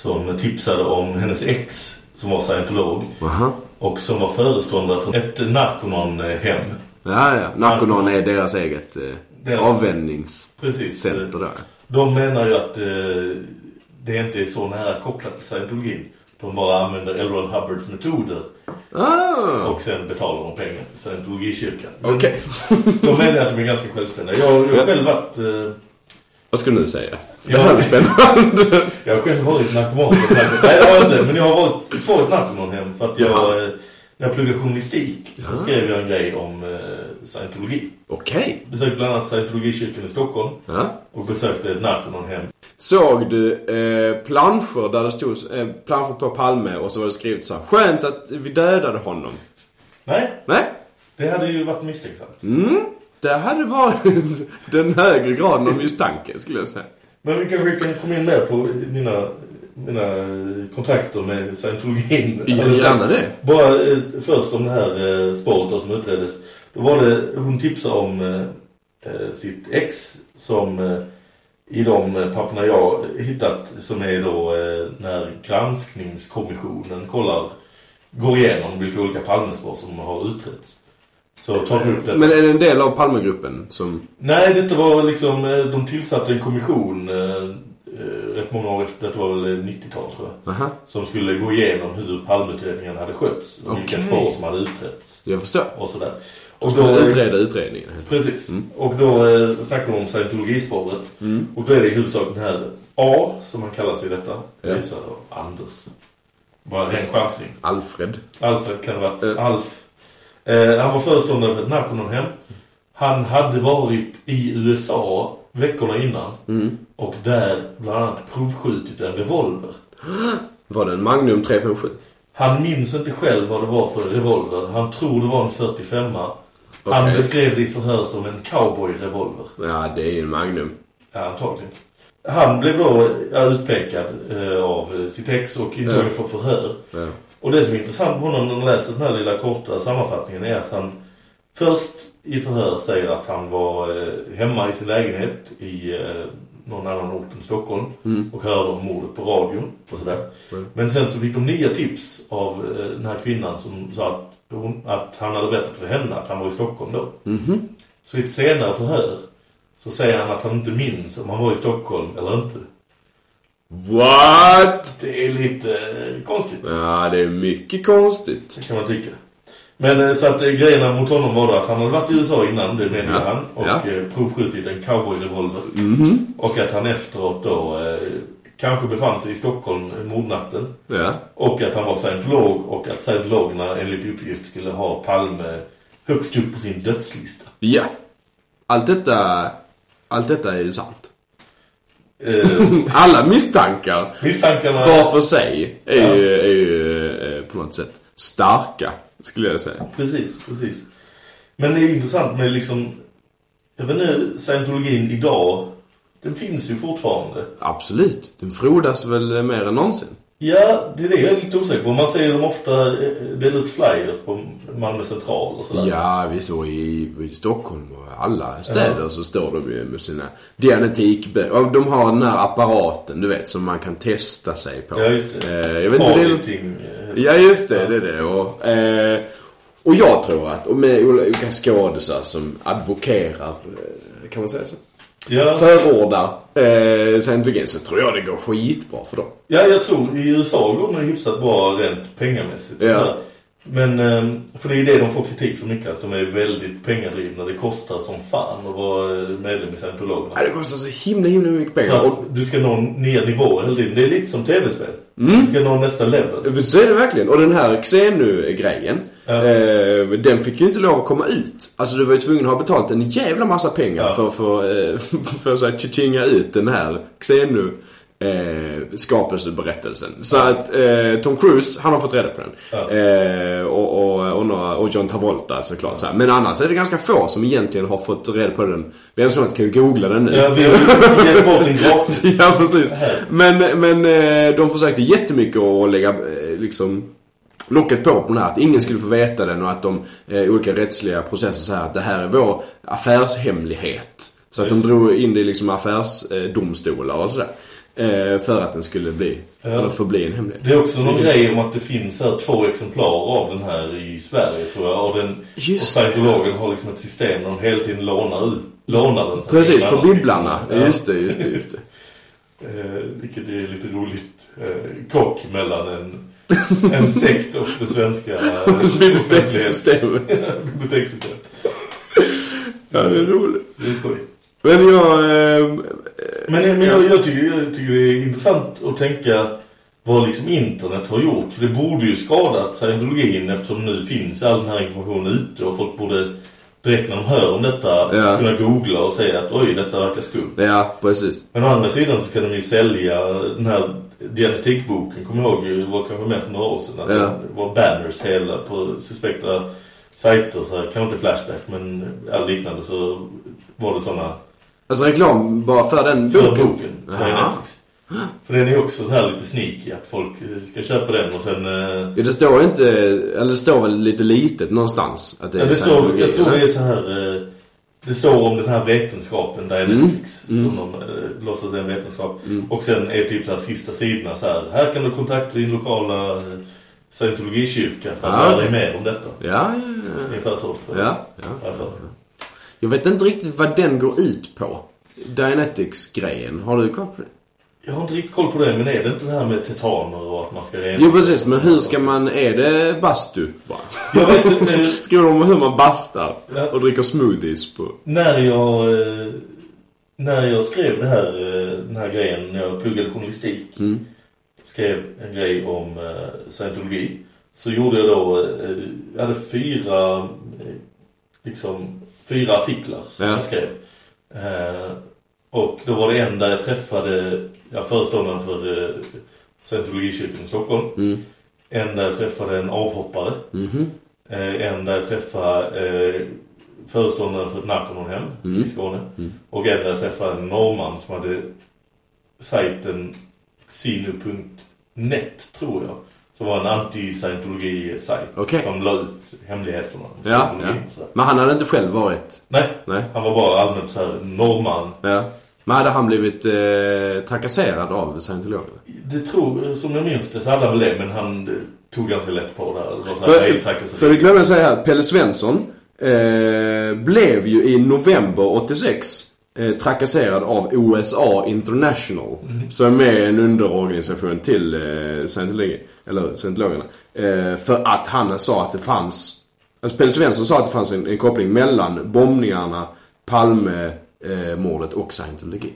som tipsade om hennes ex som var scientolog. Aha. Och som var föreståndare för ett narkonon-hem. Ja, ja. Narkonon är deras eget eh, Deras- avvändningscenter där. De menar ju att eh, det inte är så nära kopplat till scientologin. De bara använder L. Ron Hubbards metoder Ah, och sen betalar de pengar till scientologikyrkan. Okej. De menar att de är ganska självständiga. Jag, jag har själv varit... Eh, Vad ska du nu säga? Det här är spännande. (laughs) Jag har själv varit narkoman. Nej, jag har inte. Men jag har varit på ett narkomanhem för att jag... eh, När jag pluggade journalistik så skrev jag en grej om eh, scientologi. Okej. Besökte bland annat scientologikyrkan i Stockholm Ja. och besökte ett narkomanhem. Såg du eh, planscher där det stod eh, planscher på Palme och så var det skrivet så här. Skönt att vi dödade honom. Nej, Nej? det hade ju varit misstänksamt. Mm. Det hade varit (laughs) den högre graden av misstanke skulle jag säga. Men vi kanske kan komma in mer på mina, mina kontakter med scientologin. Ja, gärna strax. det. Bara eh, först om det här eh, spåret som utreddes. Då var det, hon tipsade om eh, sitt ex som i de papperna jag hittat som är då när granskningskommissionen kollar, går igenom vilka olika Palmespår som har utretts. Så tar upp det. Men är det en del av Palmegruppen som... Nej, detta var liksom, eh, de tillsatte en kommission eh, eh, rätt många år efter, det var väl 90-tal tror jag. Aha, Som skulle gå igenom hur Palmeutredningen hade skötts och vilka Okej. spår som hade utretts jag förstår. och sådär. Och Och då utreda utredningen. precis. Och då eh, snackar de om scientologispåret. Och då är det i huvudsak den här A, som han kallar sig i detta. Ja. Gissar då Anders. Bara ren chansning. Alfred. Alfred kan det ha varit. Eh. Alf. Eh, han var föreståndare för ett narkomanhem. Han hade varit i USA veckorna innan. Mm. Och där bland annat provskjutit en revolver. Var det en Magnum 357? Han minns inte själv vad det var för revolver. Han tror det var en 45 Han Okej. beskrev det i förhör som en cowboy-revolver. Ja, det är ju en Magnum. Ja, antagligen. Han blev då ja, utpekad eh, av eh, sitt ex och intagen Ja. för förhör. Ja. Och det som är intressant med honom när man läser den här lilla korta sammanfattningen är att han först i förhör säger att han var eh, hemma i sin lägenhet i eh, någon annan ort än Stockholm och hörde om mordet på radion och sådär. Men sen så fick de nya tips av eh, den här kvinnan som sa att, hon, att han hade berättat för henne att han var i Stockholm då. Så i ett senare förhör så säger han att han inte minns om han var i Stockholm eller inte. What? Det är lite konstigt. Ja, det är mycket konstigt. Det kan man tycka. Men eh, så att eh, grejerna mot honom var då att han hade varit i USA innan, det menar Ja. han. Och Ja. eh, provskjutit en cowboy-revolver. Och att han efteråt då eh, kanske befann sig i Stockholm mordnatten. Ja. Och att han var scientolog och att scientologerna enligt uppgift skulle ha Palme högst upp på sin dödslista. Ja. Allt detta, allt detta är ju sant. Eh, Alla misstankar misstankarna... var för sig är Ja. ju, är ju eh, på något sätt starka, skulle jag säga. Precis, precis. Men det är intressant med liksom... Jag vet inte, scientologin idag, den finns ju fortfarande. Absolut. Den frodas väl mer än någonsin. Ja, det är det jag är lite osäker på. Man ser dem ofta eh, dela ut flyers på Malmö central och sådär. Ja, vi såg i, i Stockholm och alla städer så står de ju med sina dianetikböcker. Och de har den här apparaten, du vet, som man kan testa sig på. Ja, just det. Eh, jag vet inte, det är... Eh, Ja, just det. Det är det. Och, eh, och jag tror att, och med olika skådisar som advokerar, kan man säga så? Ja. förordar eh, scientologin så tror jag det går skitbra för dem. Ja, jag tror i USA går det hyfsat bra rent pengamässigt. Ja. Men, ehm, för det är det de får kritik för mycket, att de är väldigt pengadrivna. Det kostar som fan att vara eh, medlem i scientologerna. Nej, det kostar så himla himla mycket pengar. Du ska nå nya nivåer hela tiden. Det är lite som tv-spel. Mm. Du ska nå nästa level. så är det verkligen. Och den här Xenu-grejen, Ja. eh, den fick ju inte lov att komma ut. Alltså du var ju tvungen att ha betalt en jävla massa pengar Ja. för, för, eh, (laughs) för att tjinga ut den här Xenu eh, skapelseberättelsen. Så att eh, Tom Cruise, han har fått reda på den. Ja. Eh, och, och, och, några, och John Travolta såklart. Så här. Men annars är det ganska få som egentligen har fått reda på den. Vem som helst kan ju googla den nu. Ja, vi har gett bort en gratis. (laughs) ja, precis. Men, men eh, de försökte jättemycket att lägga eh, liksom locket på på den här. Att ingen skulle få veta den och att de eh, olika rättsliga processer så här att det här är vår affärshemlighet. Så att de drog in det i liksom affärsdomstolar och sådär. Eh, för att den skulle bli, eller förbli en hemlighet. Det är också någon grej om att det finns här två exemplar av den här i Sverige tror jag. Och, den, Just och scientologen har liksom ett system där de hela tiden lånar, ut, lånar den. Precis, på bibblarna. Ja. Just det, just det, just det. (laughs) Eh, vilket är lite roligt. Eh, kock mellan en, (laughs) en sekt och det svenska (laughs) Bibliotekssystemet. (laughs) Bibliotekssystemet. Ja, det är roligt. Det är skoj. Men jag... Eh, Men, men jag, jag, tycker, jag tycker det är intressant att tänka vad liksom internet har gjort. För det borde ju skadat scientologin eftersom nu finns all den här informationen ute och folk borde direkt när de hör om detta Ja. kunna googla och säga att oj, detta verkar skumt. ja, precis. Men å andra sidan så kan de ju sälja den här genetikboken, kommer jag ihåg, var kanske med för några år sedan. Att Ja. Det var banners hela på suspekta sajter, så här, kanske inte Flashback men all liknande så var det sådana Alltså reklam bara för den boken? boken. För. Netflix. för den är också så här lite sneaky att folk eh, ska köpa den och sen... eh, Ja, det står inte, eller det står väl lite litet någonstans att det Ja, det står, jag tror det är så här... Det står om den här vetenskapen där är Mm. Netflix. Som de eh, låtsas är en vetenskap. Och sen är typ så här sista sidorna så här. Här kan du kontakta din lokala eh, scientologikyrka för att Ah, lära dig mer om detta. Ja, ja, ja. Ungefär så. Ja, ja. Mig. Jag vet inte riktigt vad den går ut på. Dianetics-grejen. Har du koll på det? Jag har inte riktigt koll på det, men är det inte det här med tetaner och att man ska rena Jo, precis. Men hur ska man... Är det bastu bara? Jag vet inte. (laughs) Skriver de om hur man bastar och dricker smoothies på... När jag, eh, när jag skrev det här, eh, den här grejen, när jag pluggade journalistik, Mm. skrev en grej om eh, scientologi, så gjorde jag då, jag hade fyra, liksom, fyra artiklar som Ja. jag skrev. Och då var det en där jag träffade, ja, föreståndaren för eh, scientologikyrkan i Stockholm. Mm. En där jag träffade en avhoppare. Mhm. Eh, en där jag träffade eh, föreståndaren för ett narkomanhem Mm. i Skåne. Och en där jag träffade en norrman som hade sajten sinu.net tror jag. Som var en anti-scientologi-sajt. Okej. Som la ut hemligheterna Ja, ja. Men han hade inte själv varit... Nej, Nej. han var bara allmänt så här norrman. Ja. Men hade han blivit eh, trakasserad av scientologerna? Det tror, som jag minns det så hade han väl det, men han eh, tog ganska lätt på det. Det var så här, För, nej, för glömde jag säga här. Pelle Svensson eh, blev ju i november 86 eh, trakasserad av OSA International. Som är en underorganisation till eh, Scientologi. Eller scientologerna. Eh, för att han sa att det fanns... Alltså Pelle Svensson sa att det fanns en, en koppling mellan bombningarna, Palme, eh, och scientologi.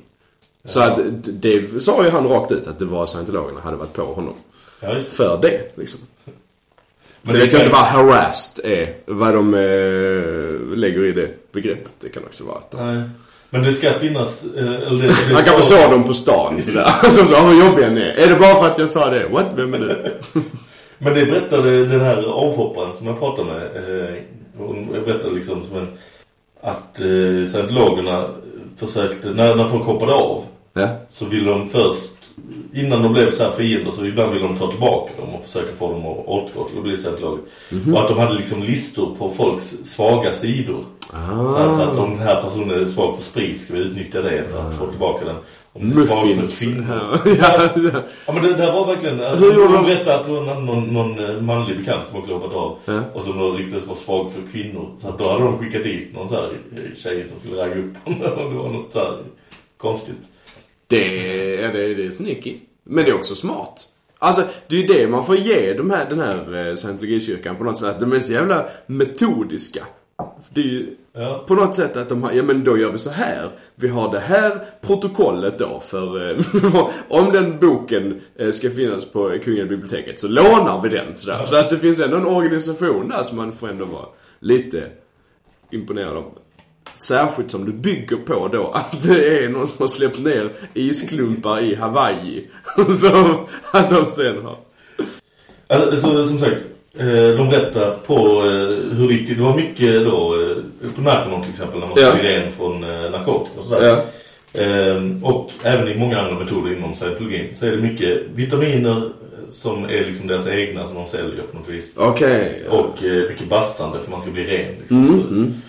Så att det, sa ju han rakt ut att det var scientologerna hade varit på honom. Ja, det. För det liksom. Men Sen det vet jag inte vad harassed är. Vad de eh, lägger i det begreppet. Det kan också vara att de... Nej. Men det ska finnas... eh, Eller det, det Man kanske såg dem på stan (laughs) sådär. De sa, "Ah, vad jobbiga ni är. Är det bara för att jag sa det? What? Vem är du? (laughs) Men det berättade den här avhopparen som jag pratade med. Eh, hon berättade liksom som en, att eh, scientologerna försökte, när, när folk hoppade av Ja. så ville de först innan de blev så här fiender så ibland ville de ta tillbaka dem och försöka få dem att återgå till att bli scientologer. Och att de hade liksom listor på folks svaga sidor. Så, här, så att om den här personen är svag för sprit ska vi utnyttja det för att få tillbaka den. Om den är svag för kvinnor. (laughs) ja, ja. Ja men det där var verkligen... Hur gjorde de de? berättade att hon hade någon, någon eh, manlig bekant som också hoppat av. Ja. Och som då ryktades vara svag för kvinnor. Så att då hade de skickat dit någon så här eh, tjej som skulle ragga upp honom. (laughs) Det var något så här konstigt. Det, ja, det, det är sneaky. Men det är också smart. Alltså, det är ju det man får ge de här, den här eh, scientologikyrkan på något sätt. Att de är så jävla metodiska. Det är ju Ja. på något sätt att de har, ja men då gör vi så här. Vi har det här protokollet då för, eh, (laughs) om den boken eh, ska finnas på Kungliga biblioteket så lånar vi den sådär. Så att det finns ändå en organisation där som man får ändå vara lite imponerad av. Särskilt som du bygger på då att (laughs) det är någon som har släppt ner isklumpar i Hawaii. (laughs) som att de sen har... Alltså, så, som sagt, eh, de berättar på eh, hur viktigt, det var mycket då eh, på Narconon till exempel när man Ja. skulle ren från narkotika och sådär. Ja. Ehm, och även i många andra metoder inom scientologin så är det mycket vitaminer som är liksom deras egna som de säljer på något vis. Okej. ja. Och mycket bastande för man ska bli ren. Liksom. Eh,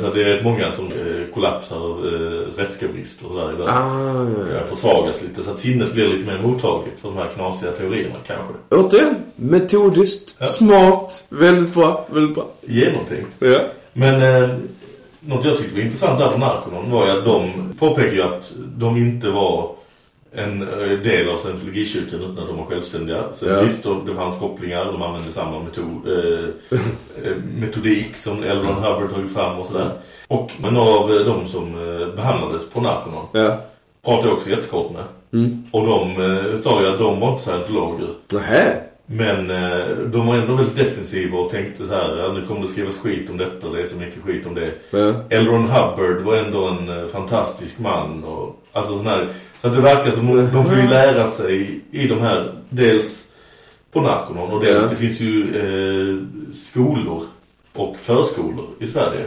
så att det är rätt många som eh, kollapsar eh, vätskebrist och sådär i världen. Ah, Och eh, försvagas lite så att sinnet blir lite mer mottagligt för de här knasiga teorierna kanske. Återigen, metodiskt, Ja. smart, väldigt bra, väldigt bra. Genomtänkt. Ja. Men eh, något jag tyckte var intressant där på Narconon var ju att de påpekar ju att de inte var en eh, del av scientologikyrkan utan att de var självständiga. Så Ja. visst, det fanns kopplingar, de använde samma metod, eh, (laughs) eh, metodik som L. Ron Hubbard tagit fram och sådär. Och men några av eh, de som eh, behandlades på Narconon Ja. pratade jag också jättekort med. Mm. Och de eh, sa ju att de var inte scientologer. Nähä. Men eh, de var ändå väldigt defensiva och tänkte så här, ja, nu kommer det skrivas skit om detta, det är så mycket skit om det. Ja. L. Ron Hubbard var ändå en fantastisk man och alltså sån här, så att det verkar som de, de får ju lära sig i de här, dels på Narconon och dels Ja. det finns ju eh, skolor och förskolor i Sverige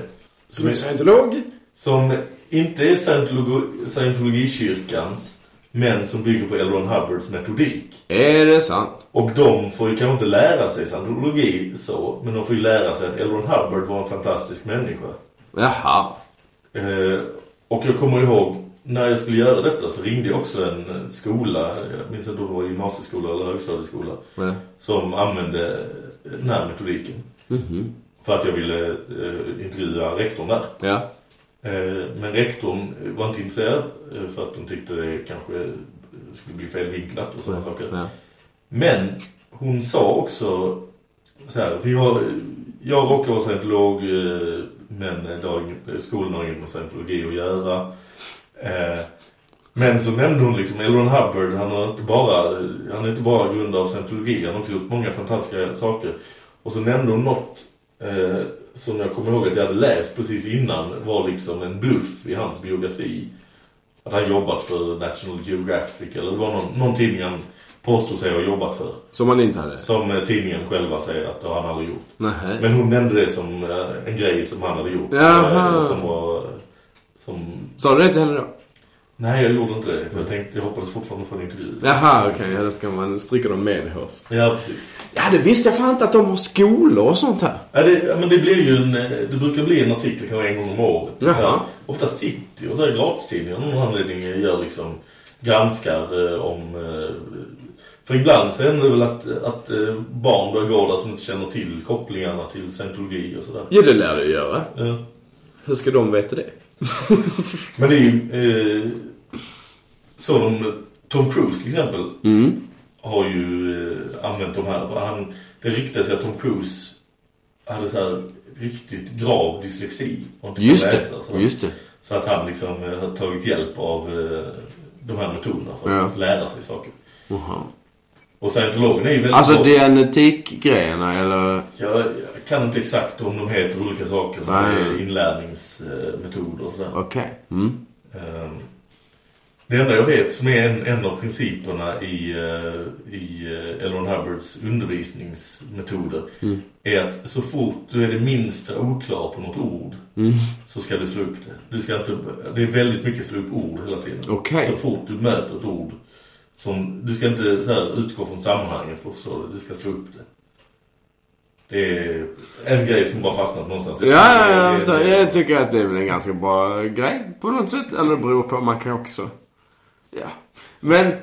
Som är scientolog? som inte är scientologi, scientologikyrkans men som bygger på L. Ron Hubbards metodik. Är det sant? Och de får ju kanske inte lära sig scientologi så, men de får ju lära sig att L. Ron Hubbard var en fantastisk människa. Jaha. Eh, och jag kommer ihåg, när jag skulle göra detta så ringde jag också en eh, skola, jag minns inte om det var gymnasieskola eller högstadieskola, Ja. som använde den här metodiken. Mhm. För att jag ville eh, intervjua rektorn där. Ja. Eh, men rektorn var inte intresserad eh, för att de tyckte det kanske skulle bli felvinklat och sådana saker. Ja. Men hon sa också så här, vi har, jag råkar vara scientolog eh, men det har inget, skolan har inget med scientologi att göra. Eh, Men så nämnde hon liksom L. Ron Hubbard, han har inte bara, han är inte bara grundare av scientologi, han har också gjort många fantastiska saker. Och så nämnde hon något eh, som jag kommer ihåg att jag hade läst precis innan var liksom en bluff i hans biografi. Att han jobbat för National Geographic eller det var någon, någon tidning han påstår sig ha jobbat för. Som man inte hade? Som eh, tidningen själva säger att det har han aldrig gjort. Nähä. Men hon nämnde det som eh, en grej som han hade gjort. Jaha. Som var... Som... Sa du det till henne då? Nej, jag gjorde inte det. För jag tänkte, jag hoppades fortfarande få en intervju. Jaha, okej. Ja, då ska man stryka dem medhårs. Ja, precis. Ja, det visste jag fan inte att de har skolor och sånt här. Ja, det, men det blir ju en... eh, Det brukar bli en artikel kanske en gång om året. Jaha. Så här, ofta City och så här gratistidningar av någon anledning gör liksom... Granskar eh, om... Eh, för ibland så händer det väl att, att eh, barn börjar gå där som inte känner till kopplingarna till scientologi och sådär. Ja, det lär du göra. Ja. Hur ska de veta det? Men det är ju... Eh, så de, Tom Cruise till exempel Mm. har ju eh, använt de här. För han, det ryktas att Tom Cruise hade så här riktigt grav dyslexi. Och Just läsa, så. det. Just det. Så att han liksom eh, har tagit hjälp av eh, de här metoderna för att Ja. lära sig saker. Jaha. Och scientologen är ju väldigt Alltså bra. genetikgrejerna eller? Jag, jag kan inte exakt om de heter olika saker. som Nej. är inlärningsmetoder och sådär. Okej. Mm. Ehm, Det enda jag vet som är en, en av principerna i, eh, i eh, L. Ron Hubbards undervisningsmetoder Mm. är att så fort du är det minsta oklar på något ord Mm. så ska du slå upp det. Du ska inte, det är väldigt mycket slå upp ord hela tiden. Okej. Så fort du möter ett ord Som, du ska inte så här, utgå från sammanhanget för att förstå det. Du ska slå upp det. Det är en grej som bara fastnat någonstans. Ja, ja, Det- jag, det- jag tycker att det är väl en ganska bra grej på något sätt. Eller det beror på, man kan också... Ja. Men,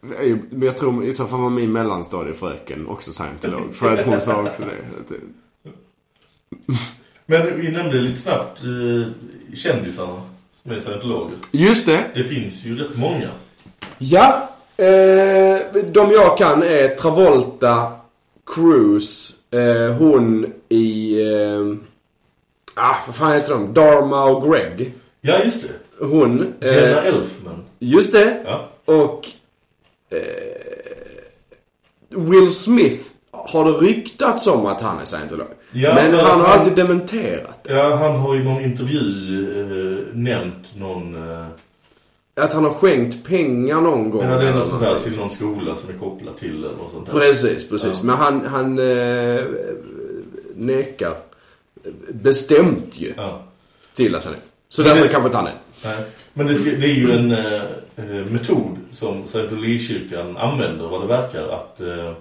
men jag tror i så fall var min mellanstadiefröken också scientolog. (laughs) För att hon sa också det- (laughs) Men vi nämnde lite snabbt eh, kändisarna som är scientologer. Just det. Det finns ju rätt många. Ja. Eh, de jag kan är Travolta, Cruise, eh, hon i... Eh, ah, vad fan heter de? Dharma och Greg. Ja, just det. Hon. Jenna Eh, Elfman. just det. Ja. Och eh, Will Smith har det ryktats om att han är scientolog. Ja, Men han har han- alltid dementerat. Ja, han har i någon intervju eh, nämnt någon... Eh, Att han har skänkt pengar någon gång. ja, det är något sånt där till någon skola som är kopplad till eller sånt där. Precis, precis. Ja. Men han, han eh, nekar bestämt ju Ja. till att han är. Så därför kanske inte han är. Nej. Men det, ska, det är ju en eh, eh, metod som Scientologikyrkan använder vad det verkar att, eh,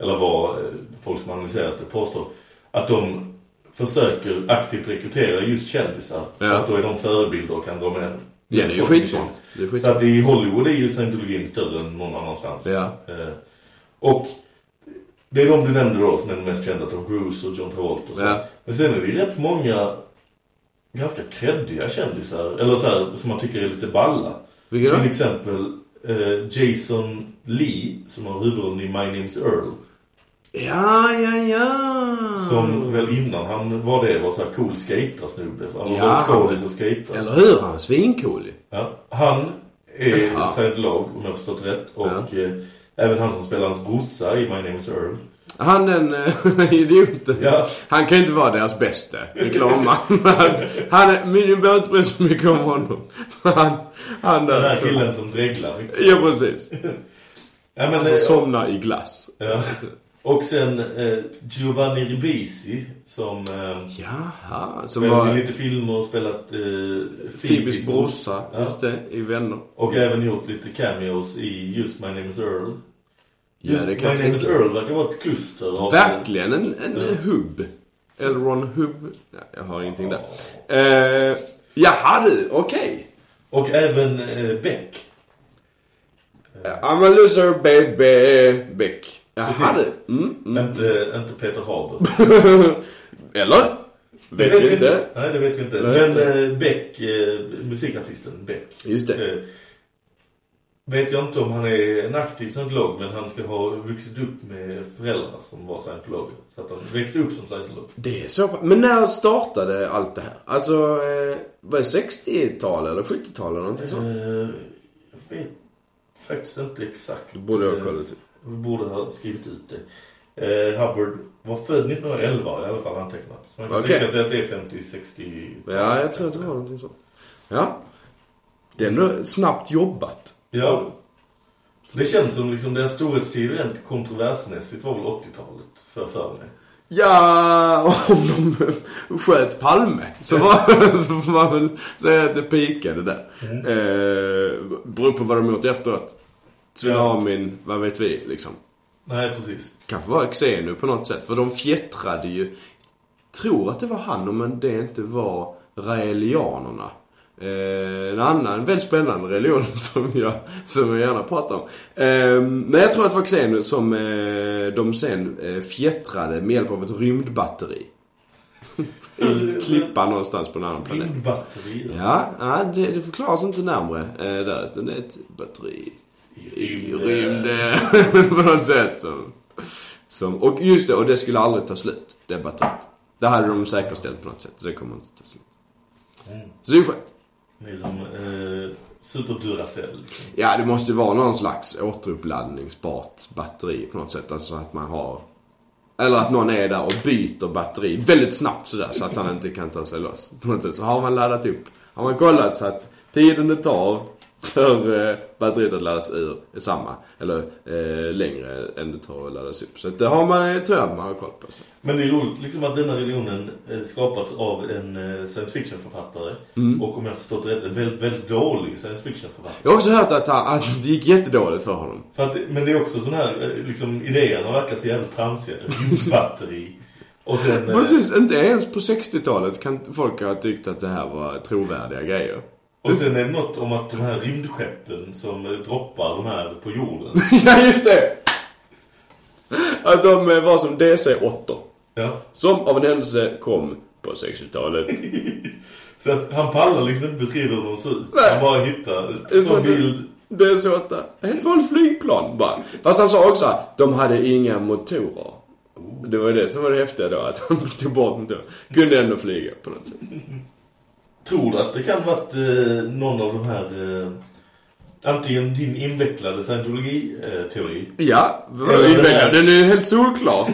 eller vad eh, folk som analyserat det påstår, att de försöker aktivt rekrytera just kändisar. Ja. Så att då är de förebilder och kan dra med Ja, det är ju skitsmart. är Så skitsmart. att i Hollywood är ju scientologin större än någon annanstans. Ja. Eh, och det är de du nämnde då som är de mest kända, Tom Cruise och John Travolta och så. Ja. Men sen är det ju rätt många ganska kreddiga kändisar, eller så här, som man tycker är lite balla. Vilka? Till exempel eh, Jason Lee, som har huvudrollen i My Name's Earl. Ja, ja, ja. Som väl innan han var det var så här cool skejtarsnubbe. Han var Ja, han- skådis och skejtare. Eller hur? Han är svincool. Ja, han är Ja. scientolog om jag har förstått rätt. Och Ja. eh, även han som spelar hans brorsa i My Name is Earl. Han den uh, (laughs) idioten. Ja. Han kan inte vara deras bästa reklamman. han, (laughs) han är, men jag behöver inte bry så mycket om honom. Han, han Den här som- killen som dreglar. Ja, precis. (laughs) Ja, men, Alltså eh, somna i glass. ja. Och sen eh, Giovanni Ribisi som eh, Jaha, som var lite filmer och spelat eh, Phoebes brorsa, Ja. just det, i Vänner. Och även gjort lite cameos i just My Name is Earl. Ja, det kan My Name is. Earl verkar vara ett kluster av... Verkligen en, en Ja. hubb. Elron Hubb. Ja, jag har ingenting där. Eh, jaha du, okej. Och även eh, Beck. I'm a loser baby, Beck. Jaha Precis. Mm, mm. Inte, inte Peter Haber. (laughs) Eller? Det Vet vi inte. Nej, det vet vi inte. Nej. Men eh, Beck, eh, musikartisten Beck. Just det. Eh, vet jag inte om han är en aktiv scientolog, men han ska ha vuxit upp med föräldrar som var scientologer. Så att han växte upp som scientolog. Det är så Men när startade allt det här? Alltså, var det 60-tal eller 70-tal eller någonting sånt? Jag vet faktiskt inte exakt. Det borde jag Eh, kolla typ. Vi borde ha skrivit ut det. Eh, Hubbard var född 1911 i alla fall antecknat. Så man kan Okej. tänka sig att det är 50-60 Ja, jag tror att det var någonting sånt. Ja. Det är ändå snabbt jobbat. Ja. Det känns som liksom deras storhetstid rent kontroversmässigt var väl 80-talet för för mig. Ja, om de sköt Palme så, var, (laughs) så får man väl säga att det pikade där. Eh, beror på vad de gjort efteråt. Tsunamin, vad vet vi liksom. Nej, precis. Kanske var Xenu på något sätt. För de fjättrade ju. Tror att det var han om det inte var raelianerna. Eh, en annan väldigt spännande religion (laughs) som jag, som jag gärna pratar om. Eh, men jag tror att det var Xenu som eh, de sen eh, fjättrade med hjälp av ett rymdbatteri. (laughs) I klippan någonstans på en annan planet. Rymdbatteri. Ja, ja det, det förklaras inte närmre eh, där. Utan det är ett batteri i rymden (laughs) på något sätt som, som... Och just det, och det skulle aldrig ta slut, det batteriet. Det hade de säkerställt på något sätt. Så det kommer inte ta slut. Så det är skönt. Det är som eh, Super Duracell. Liksom. Ja, det måste ju vara någon slags återuppladdningsbart batteri på något sätt. Alltså att man har... Eller att någon är där och byter batteri väldigt snabbt sådär så att han inte kan ta sig loss. På något sätt så har man laddat upp. Har man kollat så att tiden det tar för eh, batteriet att laddas ur är samma. Eller eh, längre än det tar att laddas upp. Så det har man, tror jag man har koll på. Så. Men det är roligt liksom att denna religionen eh, skapats av en eh, science fiction-författare. Mm. Och om jag förstått det rätt, en väldigt, väldigt dålig science fiction-författare. Jag har också hört att, han- att det gick jättedåligt för honom. För att, men det är också sån här, eh, liksom idéerna verkar så jävligt tramsiga. (laughs) Rymdbatteri. Och sen... eh, Precis, inte ens på 60-talet kan folk ha tyckt att det här var trovärdiga grejer. Och sen är det något om att de här rymdskeppen som eh, droppar de här på jorden. (laughs) ja, just det! Att de eh, var som DC-8. Ja. Som av en händelse kom på 60-talet. (laughs) Så att han pallar liksom inte beskriva hur de ser ut. Han bara hittar en bild. Det är så att helt vanligt flygplan bara. Fast han sa också att de hade inga motorer. Det var det som var det häftiga då, att han (laughs) tog bort motorer. Kunde ändå flyga på något sätt. Tror du att det kan varit eh, någon av de här... Eh, antingen din invecklade scientologi-teori. Ja, vadå det invecklad? Den är helt solklar.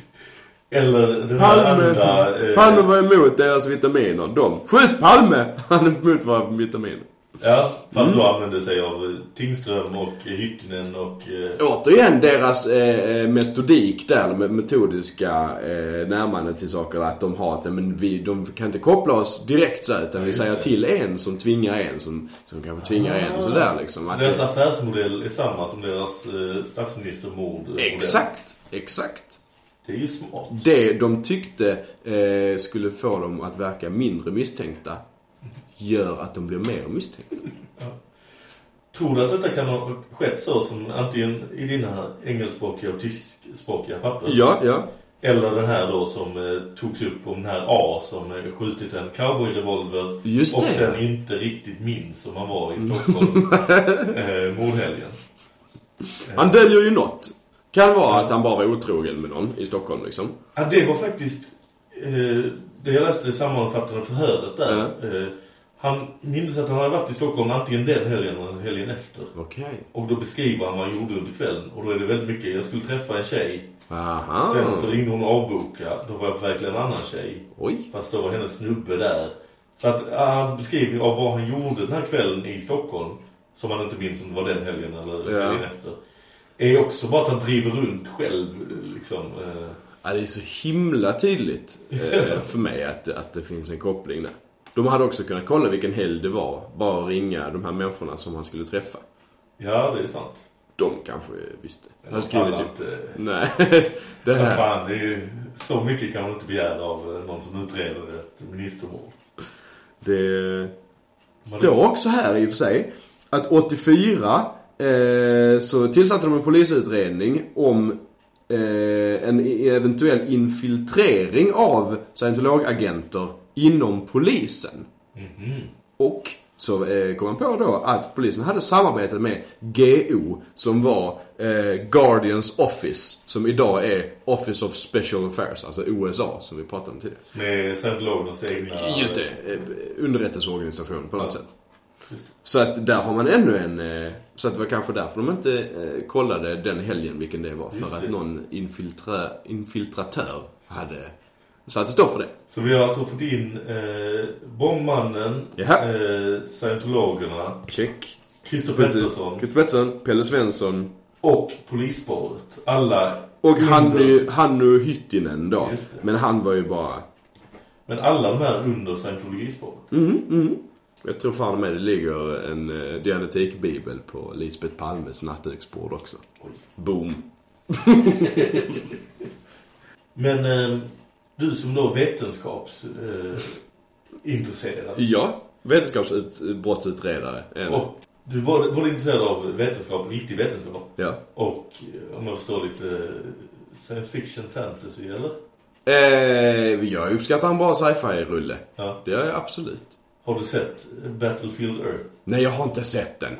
(laughs) Eller den här andra... Palme, eh, Palme var emot deras vitaminer. De, skjut Palme! (laughs) Han är emot våra vitaminer. Ja, fast Mm. då använde sig av eh, Tingström och eh, Hyttinen och... Eh, Återigen deras eh, metodik där, med metodiska eh, närmande till saker. Att de har att men vi, de kan inte koppla oss direkt så utan vi just säger det. till en som tvingar en som, som kanske tvingar en sådär liksom. så deras det, affärsmodell är samma som deras eh, statsministermord. exakt, exakt. Det är ju smart. Det de tyckte eh, skulle få dem att verka mindre misstänkta gör att de blir mer misstänkta. Tror du att detta kan ha skett så som antingen i dina engelskspråkiga och tyskspråkiga papper? Ja, ja. Eller den här då som eh, togs upp om den här A som eh, skjutit en cowboyrevolver Just och det. sen inte riktigt minns om han var i Stockholm (laughs) eh, mordhelgen. Han döljer ju något. Kan vara att han bara var otrogen med någon i Stockholm liksom. Ja, det var faktiskt eh, det jag läste det sammanfattande förhöret där. Eh, han minns att han hade varit i Stockholm antingen den helgen eller helgen efter. Okej. Och då beskriver han vad han gjorde under kvällen. Och då är det väldigt mycket, jag skulle träffa en tjej. Aha. Sen så ringde hon och avbokade. Då var jag till en annan tjej. Oj. Fast då var hennes snubbe där. Så att ja, hans beskrivning av vad han gjorde den här kvällen i Stockholm. Som han inte minns om det var den helgen eller Ja. helgen efter. Är också bara att han driver runt själv liksom. Eh, Ja, det är så himla tydligt eh, för mig att, att det finns en koppling där. De hade också kunnat kolla vilken helg det var. Bara ringa de här människorna som han skulle träffa. ja, det är sant. De kanske visste. De skrivit pallar typ. inte- Nej. (laughs) det här. fan, det är ju så mycket kan man inte begära av eh, någon som utreder ett ministermord. Det står också här i och för sig att 84 eh, så tillsatte de en polisutredning om eh, en eventuell infiltrering av scientologagenter inom polisen. Och så eh, kom man på då att polisen hade samarbetat med GO som var eh, Guardians Office som idag är Office of Special Affairs, alltså USA som vi pratade om tidigare. Med scientologernas egna... Just det, eh, underrättelseorganisation på något Ja. sätt. Så att där har man ännu en, så att det var kanske därför de inte kollade den helgen vilken det var. För att någon infiltra, infiltratör hade satt stå för det. Så vi har alltså fått in eh, bombmannen, Jaha. eh, scientologerna, Check. Christer. Pettersson Christer Pettersson, Pelle Svensson och polisspåret. Alla och under- Hannu, Hannu Hyttinen då. Det. Men han var ju bara, Men alla de här under scientologispåret. Mm. jag tror fan med det ligger en uh, dianetikbibel på Lisbeth Palmes nattduksbord också. Boom. (laughs) Men eh, du som då vetenskaps eh. Ja, vetenskapsbrottsutredare. En. Och du var både intresserad av vetenskap, riktig vetenskap. Ja. Och eh, om jag förstår lite eh, science fiction fantasy, eller? Eh, jag uppskattar en bra sci-fi-rulle. Ja. Det gör jag absolut. Har du sett Battlefield Earth? Nej, jag har inte sett den.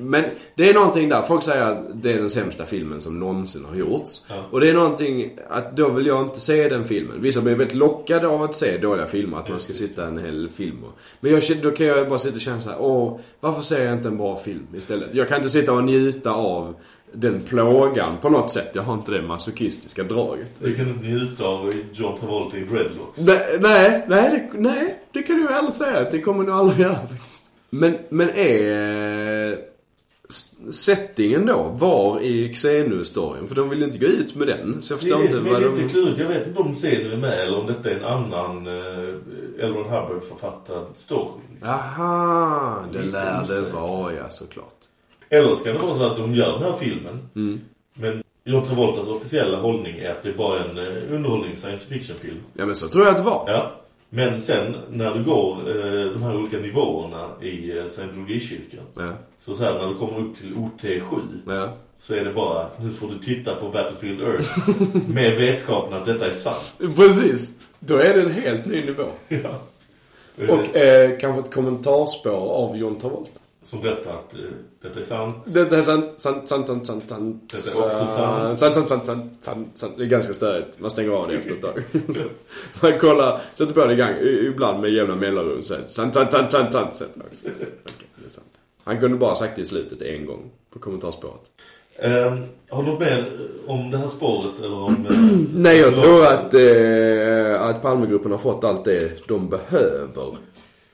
Men det är någonting där. Folk säger att det är den sämsta filmen som någonsin har gjorts. Ja. Och det är någonting att då vill jag inte se den filmen. Vissa blir väldigt lockade av att se dåliga filmer. Att man ska sitta en hel film och... Men jag, då kan jag bara sitta och känna så här, åh, varför ser jag inte en bra film istället? Jag kan inte sitta och njuta av den plågan på något sätt. Jag har inte det masochistiska draget. Du kan inte njuta av John Travolta i Dreadlocks. Nej, nej, nej, det, nej, det kan du ju ärligt säga. Det kommer du aldrig göra faktiskt. Men, men är s- settingen då var i Xenu-storyn? För de vill inte gå ut med den. Så jag förstår det inte vad lite de... klurigt. Jag vet inte om Xenu är med eller om detta är en annan eh, Elron Hubbard författad story. Liksom. Aha, det Lite lär det vara ja, såklart. Eller ska det vara så att de gör den här filmen. Mm. Men John Travoltas officiella hållning är att det är bara en eh, underhållning science fiction-film. Ja men så tror jag att det var. Ja. Men sen när du går eh, de här olika nivåerna i eh, scientologikyrkan. Ja. Så så här när du kommer upp till OT7 Ja. så är det bara, nu får du titta på Battlefield Earth (laughs) med vetskapen att detta är sant. Precis. Då är det en helt ny nivå. Ja. Och eh, kanske ett kommentarspår av John Travolta. Som berättar att eh, detta är sant. Detta är sant, sant, sant, sant, sant, sant. Detta är också sant. Sant, sant, sant, sant, sant, sant. Det är ganska störigt. Man stänger av det efter ett tag. Man kollar, sätter på det igång, ibland med jämna mellanrum. Så sant, sant, sant, sant, sant. sant. Okej, det är sant. Han kunde bara sagt det i slutet en gång på kommentarspåret. Eh, har du mer om det här spåret eller om... Eh, Nej, jag tror att, eh, att Palmegruppen har fått allt det de behöver.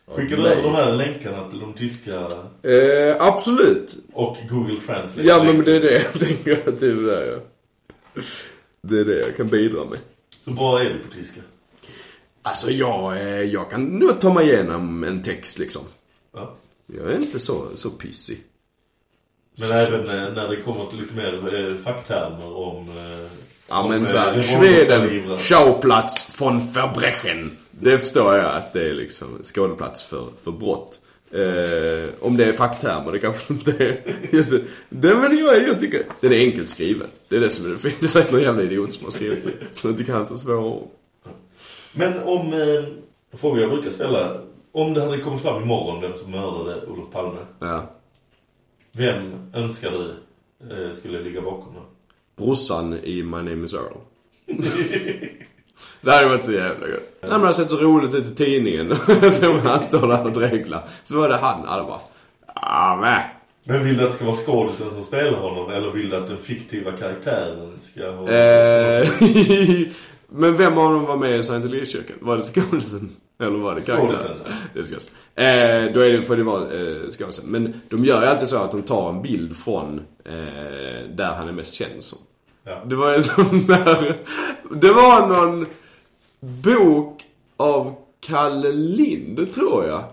Skickar du över de här länkarna till de tyska Eh, absolut. och Google Translate? Ja, men det är det jag tänker typ där, ja. Det är det jag kan bidra med. Hur bra är du på tyska? Alltså jag, eh, jag kan nog ta mig igenom en text liksom. Ja. Jag är inte så, så pissig. Men även eh, när det kommer till lite mer eh, facktermer om... Ja om, men såhär, revolverkalibrar. Schweden, Schauplatz von Verbrechen. Det förstår jag att det är liksom skådeplats för, för brott. Eh, om det är facktermer, det kanske inte är. Det, men jag, jag tycker, det är enkelt skrivet. Det är det som är det fina. Det är säkert någon jävla idiot som har skrivit det. Som inte kan så svåra ord. Men om... Eh, frågor jag brukar ställa. Om det hade kommit fram imorgon vem som mördade Olof Palme. Ja. Vem önskar du eh, skulle ligga bakom det? Brorsan i My Name Is Earl. (laughs) det hade varit så jävla gött. Nej men det har sett så roligt ut i tidningen. (laughs) så han står där och dreglar. Så var det han. Alla bara, ah men. Men vill du att det ska vara skådisen som spelar honom? Eller vill du att den fiktiva karaktären ska ha... Eh, (laughs) men vem av dem var med i Scientologikyrkan? Var det skådisen? Eller var det karaktären? Det är skådisen. Eh, då är det, får det vara eh, skådisen. Men de gör ju alltid så att de tar en bild från eh, där han är mest känd som. Ja. Det var en sån där... Det var någon bok av Kalle Lind, tror jag.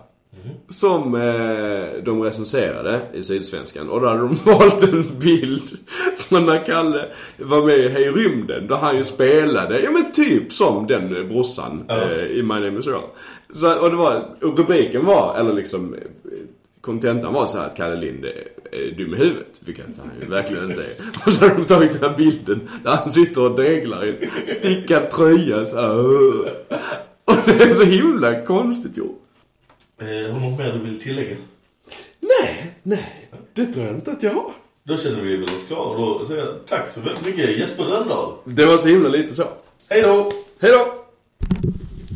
Som eh, de recenserade i Sydsvenskan. Och då hade de (laughs) valt en bild från när Kalle var med i Hej rymden. Där han ju spelade, ja men typ som den brorsan Ja. eh, i My Name Is Earl. Så, och det var, och rubriken var, eller liksom kontentan var så här att Kalle Lind är, är dum i huvudet. Vilket han ju verkligen inte är. Och så har de tagit den här bilden där han sitter och dreglar i en stickad tröja så. Och det är så himla konstigt gjort. Eh, har du något mer du vill tillägga? Nej, nej. Det tror jag inte att jag har. Då känner vi väl oss klara. Då säger jag tack så väldigt mycket Jesper Röndahl. Det var så himla lite så. Hej då! Hej då!